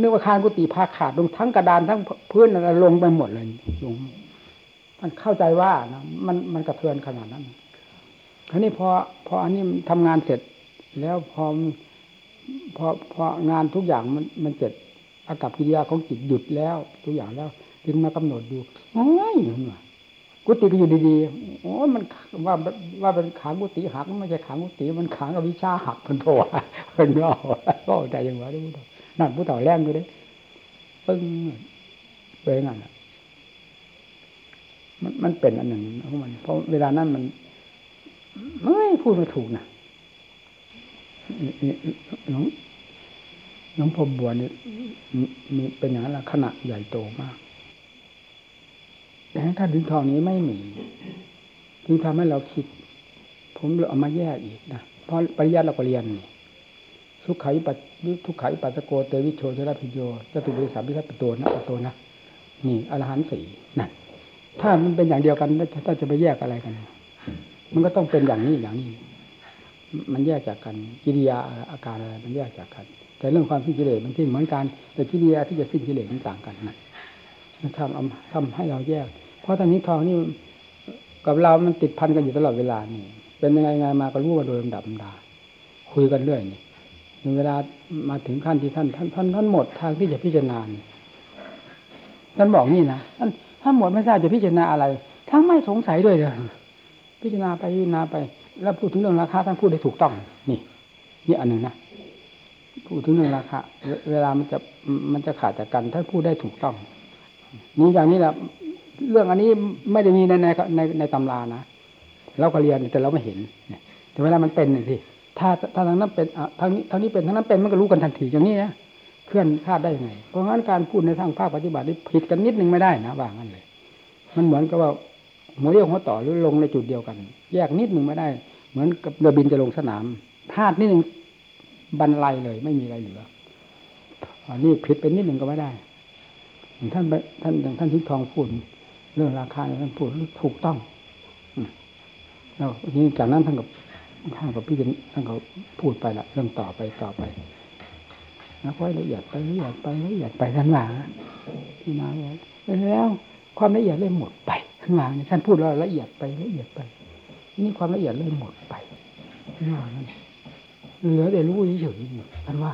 นึกว่าคานกุฏิผ้าขาดลงทั้งกระดานทั้งพื้นอะไรลงไปหมดเลยลงมันเข้าใจว่านะมันมันกระเทือนขนาดนั้นคราวนี้พอพออันนี้ทำงานเสร็จ แล้วพอพอพองานทุกอย่างมันมันเสร็จอากับกิริยาของจิตหยุดแล้ว ทุกอย่างแล้ว ถึงมากำหนดดูโอ้ย กุฏิก็อยู่ดีๆโอ้มันว่าว่าเป็นขางกุฏิหักไม่ใช่ขางกุฏิมันขางอวิชาหักเป็นโผล่เป็นย่อก็ใจยังไงได้พูดนั่นผู้ต่อแรงอยู่เลยปึ้งเป็นงั้นมันมันเป็นอันหนึ่งของมัน เพราะเวลานั้นมันไม่พูดไม่ถูกนะน้องน้องพบบัวนี่มีเป็นอย่างนั้นละขนาดใหญ่โตมาก แต่ถ้าดินทองนี้ไม่มีจึงทำให้เราคิด ผมเลยเอามาแยกอีกนะเพราะปริยัติเราก็เรียนทุกขัยปัจทุกขัยปัสโกเตวิโชเทระพิโยจะตุบริสามิทัตตัวนะตัวนะนี่อรหันต์สี่นั่นถ้ามันเป็นอย่างเดียวกันถ้าจะไปแยกอะไรกัน มันก็ต้องเป็นอย่างนี้อย่างนี้ มันแยกจากกันกิริยาอาการอะไรมันแยกจากกัน แต่เรื่องความสิ้นกิเลสมันที่เหมือนกัน แต่กิริยาที่จะสิ้นกิเลสมันต่างกันนะทำทำให้เราแยก เพราะตอนนี้ทองนี่กับเรา มันติดพันกันอยู่ตลอดเวลานี่ เป็นยังไงไงมาก็รู้มาโดยลำดับลำดาคุยกันเรื่อยนี่เวลามาถึงขั้นที่ท่านท่านท่านท่านหมดทางที่จะพิจารณาท่านบอกนี่นะท่านท่านหมดไม่ทราบจะพิจารณาอะไร ทั้งไม่สงสัยด้วยเลยพิจารณาไปพิจารณาไป แล้วพูดถึงเรื่องราคาท่านพูดได้ถูกต้อง นี่ นี่อันหนึ่งนะพูดถึงเรื่องราคาเวลามันจะมันจะขาดจากกันท่านพูดได้ถูกต้องนี่อย่างนี้แหละ เรื่องอันนี้ไม่ได้มีในในในในตำรานะเราก็เรียนแต่เราไม่เห็นแต่เวลามันเป็นสิถ้าถ้าทางนั้นเป็นทางนี้ทางนี้เป็นทางนั้นเป็นมันก็รู้กันทันทีอย่างนี้นะเคลื่อนคาดได้ยังไง เพราะงั้นการพูดในทางภาคปฏิบัตินี่ผิดกันนิดนึงไม่ได้นะว่างั้นเลย มันเหมือนกับว่าหัวเรียวหัวต่อหรือลงในจุดเดียวกัน แยกนิดนึงไม่ได้ เหมือนกับเรือบินจะลงสนามพลาดนิดหนึ่งบรรลัยเลย ไม่มีอะไรเหลืออันนี้ผิดเป็นนิดหนึ่งก็ไม่ได้ท่างท่านท่านอย่างท่านทิศทองพูด เรื่องราคาท่านพูดถูกต้องแล้วทีนี้จากนั้นท่านกับท่านกับพี่ท่านก็พูดไปละเรื่องต่อไปต่อไปแล้วค่อยละเอียดไปละเอียดไปละเอียดไปท่านว่าที่นาแล้วความละเอียดเลยหมดไปข้างหลังท่านพูดแล้วละเอียดไปละเอียดไป นี่ความละเอียดเลยหมดไปนี่นั่นเหลือแต่รู้เฉยๆท่านว่า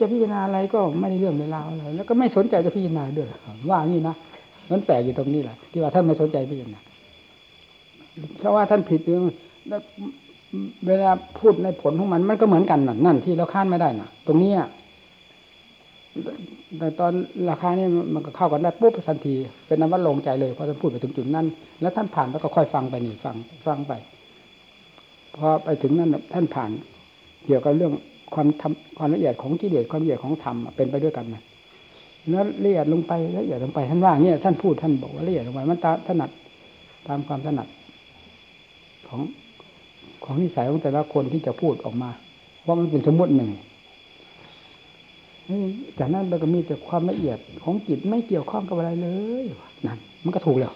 จะพิจารณาอะไรก็ไม่ได้เรื่องในราวอะไรแล้วก็ไม่สนใจจะพิจารณาด้วยว่านี่นะ มันแปลกอยู่ตรงนี้แหละที่ว่าท่านไม่สนใจพิจารณาเพราะว่าท่านผิดเรื่องเวลาพูดในผลของมันมันก็เหมือนกันนั่นนั่นที่เราคานไม่ได้น่ะ ตรงนี้แต่ตอนราคานี่มันก็เข้ากันได้ปุ๊บทันที เป็นนวัตลงใจเลยพอท่านพูดไปถึงจุดนั้น แล้วท่านผ่านแล้วก็ค่อยฟังไปนี่ฟังฟังไปพอไปถึงนั้นท่านผ่าน เกี่ยวกับเรื่องความทำความละเอียดของกิเลสความละเอียดของธรรมเป็นไปด้วยกันนะ แล้วละเอียดลงไปละเอียดลงไปท่านว่าเงี้ยท่านพูดท่านบอกว่าละเอียดลงไปมันตาถนัดตามความถนัดของของนิสัยของแต่ละคนที่จะพูดออกมาว่ามันเป็นสมมติหนึ่งจากนั้นเราก็มีแต่ความละเอียดของจิตไม่เกี่ยวข้องกับอะไรเลยนั่นมันก็ถูกแล้ว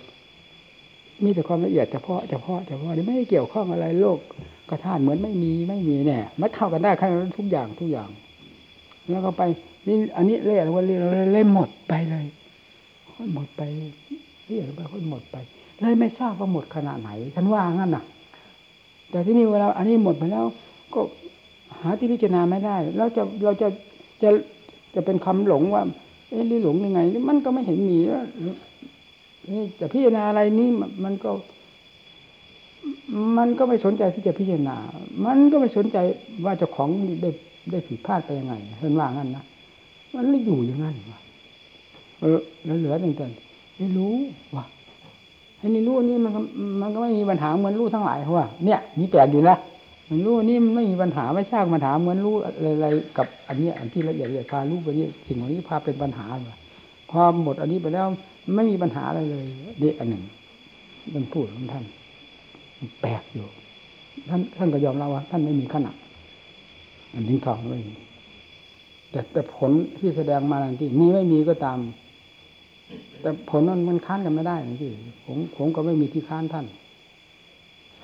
มีแต่ความละเอียดเฉพาะเฉพาะเฉพาะนี่ไม่เกี่ยวข้องอะไรโลกกระทานเหมือนไม่มีไม่มีเนี่ยมันเข้ากันได้ค่นั้นทุกอย่างทุกอย่าง แล้วก็ไป นี่อันนี้เล่อะไรว่าเล่เล่หมดไปเลยหมดไปเรียกไปคนหมดไป เลยไม่ทราบว่าหมดขนาดไหนฉันว่างั้นน่ะ แต่ที่นี่เวลาอันนี้หมดไปแล้ว ก็หาที่พิจารณาไม่ได้ แล้วจะเราจะจะจะเป็นคำหลงว่า เอ๊ะหลงยังไง มันก็ไม่เห็นมีว่านี่จะพิจารณาอะไรนี่มันก็ มันก็ไม่สนใจที่จะพิจารณา มันก็ไม่สนใจว่าเจ้าของได้ได้ผิดพลาดไปยังไงเห็นว่างั้นนะ มันเลยอยู่อย่างนั้นวะเออแล้วเหลือแต่แต่ไม่รู้ว่าไอ้นี่รู้นี่มันมันก็ไม่มีปัญหาเหมือนรู้ทั้งหลายเพราะว่าเนี่ยนี่แปลกอยู่นะมันรู้นี่มันไม่มีปัญหาไม่สร้างปัญหาเหมือนรู้อะไรกับอันนี้อันที่ละเอียดละเอียดพารู้ไปนี่สิ่งเหล่านี้พาเป็นปัญหาพอหมดอันนี้ไปแล้วไม่มีปัญหาอะไรเลยเด็กอันหนึ่งมันพูดของท่านแปลกอยู่ ท่านท่านก็ยอมรับว่า ท่านไม่มีขนาดอันทิ้งทองไม่มี แต่แต่ผลที่แสดงมาที่มีไม่มีก็ตาม แต่ผลนั้นมันค้านกันไม่ได้ที่ผมผมก็ไม่มีที่ค้านท่าน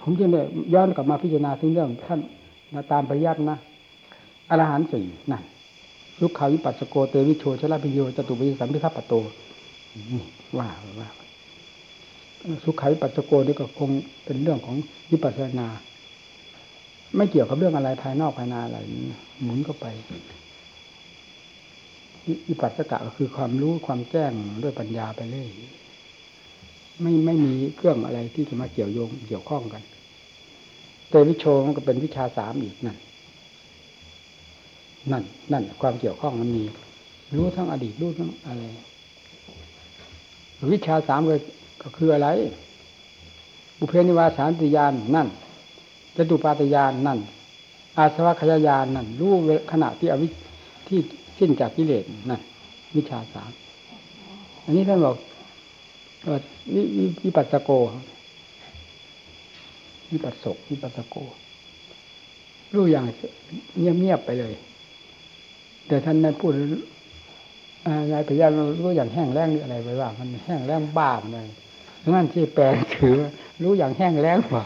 ผมจึงเลยย้อนกลับมาพิจารณาถึงเรื่องท่านมาตามปริยัตินะอรหันต์สี่นั่นลุกขาวิปัสสโกเตวิโชชลาพิโยจตุปิสัมพิทัปปโตนี่ว่าว่าสุขาวิปัสสโกนี่ก็คงเป็นเรื่องของวิปัสสนา ไม่เกี่ยวกับเรื่องอะไรภายนอกภายในอะไรหมุนเข้าไป วิปัสสกะก็คือความรู้ความแจ้งด้วยปัญญาไปเรื่อยไม่ไม่มีเครื่องอะไรที่จะมาเกี่ยวโยงเกี่ยวข้องกันเตวิโชมันก็เป็นวิชาสามอีกนั่นนั่น นั่น ความเกี่ยวข้องมันมี รู้ทั้งอดีตรู้ทั้งอะไร วิชาสามก็ก็คืออะไร บุเพนิวาสานติยานนั่นจตุปาตยานนั่น อาสวะขยายานนั่นรู้ขณะที่อวิที่ สิ้นจากกิเลสนั่นวิชาสามอันนี้ท่านบอกวิวิปัสสโกวิปัสสกวิปัสสโกรู้อย่างเงียบๆไปเลย แต่ท่านนั้นพูดนายพยานรู้อย่างแห้งแล้งหรืออะไรไปว่า มันแห้งแล้งบ้ามันเลยนั่นที่แปลถือ รู้อย่างแห้งแล้งว่า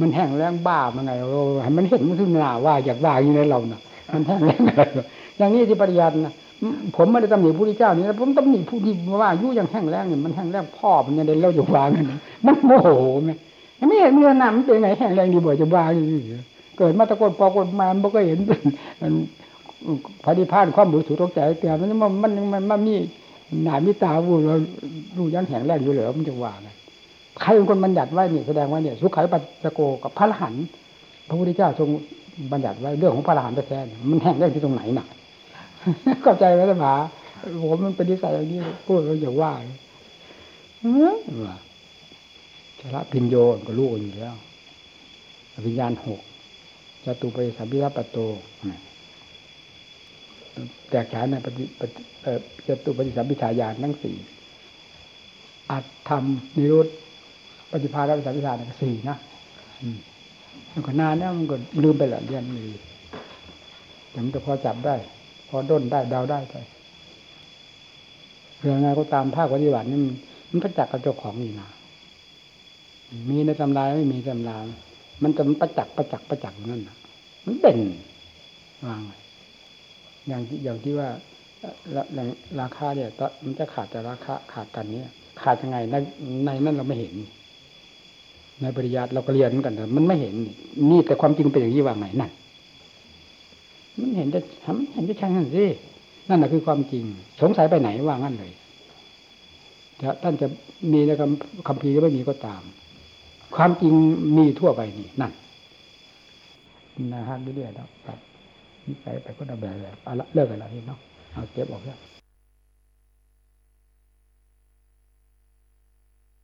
มันแห้งแล้งบ้ามันไงมันเห็นมันขึ้นหนาว่าอยากว่าอย่างในเราเนาะมันแห้งแล้งอะไร อย่างนี้ที่ปริยัตินะผมไม่ได้ตำหนิผู้ที่เจ้านี่นะผมตำหนิผู้ที่ว่ายุ่อย่างแห้งแล้งเนี่ยมันแห้งแล้งพ่อมันยังเดินเล่าอยู่วางกันมันโมโหไหมไม่เห็นเมื่อน้ำมันเป็นไงแห้งแล้งดีบ่อยจะว่าเกิดมาตะโกนปอกนมามันก็เห็นมันพอดีพานความรู้สึกตกใจแต่มันมันมันมันมันมีหนามีตาวูเรารู้ยังแห้งแล้งอยู่เหรอมันจะว่าไงใครเป็นคนบัญญัติไว้เนี่ยแสดงว่าเนี่ยสุขัยปัจโกกับพระรหันพระพุทธเจ้าทรงบัญญัติไว้เรื่องของพระรหันแท้ๆมันแห้งแล้งที่ตรงไหนน่ะ เข้าใจไหมท่านผาผมมันเป็นนิสัยอย่างนี้พูดเราอย่าว่าว่าชละพินโยก็รู้อยู่แล้ววิญญาณหกจตุไปสัมพิรัปโตแตกฉานในปฏิจตุปฏิสัมพิชาญาณทั้งสี่อัตธรรมนิรุตปฏิภาณและสัมพิชาญสี่นะมันก็นานเนี่ยมันก็ลืมไปหลายเดือนเลยแต่มันก็พอจับได้ พอด้นได้ดาวได้ไปเรื่องไงก็ตามภาคปฏิบัตินี่มันประจักษ์กับเจ้าของนี่นะมีในตำราไม่มีตำรา มันจะประจักษ์ประจักษ์ประจักษ์นั่นนะมันเด่นวางอย่างที่อย่างที่ว่าราคาเนี่ยมันจะขาดแต่ราคาขาดกันเนี่ย ขาดยังไงในในนั้นเราไม่เห็น ในปริยัติเราก็เรียนเหมือนกันแต่มันไม่เห็น นี่แต่ความจริงเป็นอย่างนี้ว่าไงนั่น มันเห็นจะทำเห็นจะใช่นั่นสินั่นแหะคือความจริง สงสัยไปไหนว่างั้นเลยจะท่านจะมีในคำคำพีก็ไม่มีก็ตาม ความจริงมีทั่วไปนี่นั่นนะฮะเรื่อยๆแล้วครับนี่ไปไปก็ดำเนินเลยเอาละเลิกกันแล้วนี่เนาะเอาเก็บออกแล้ว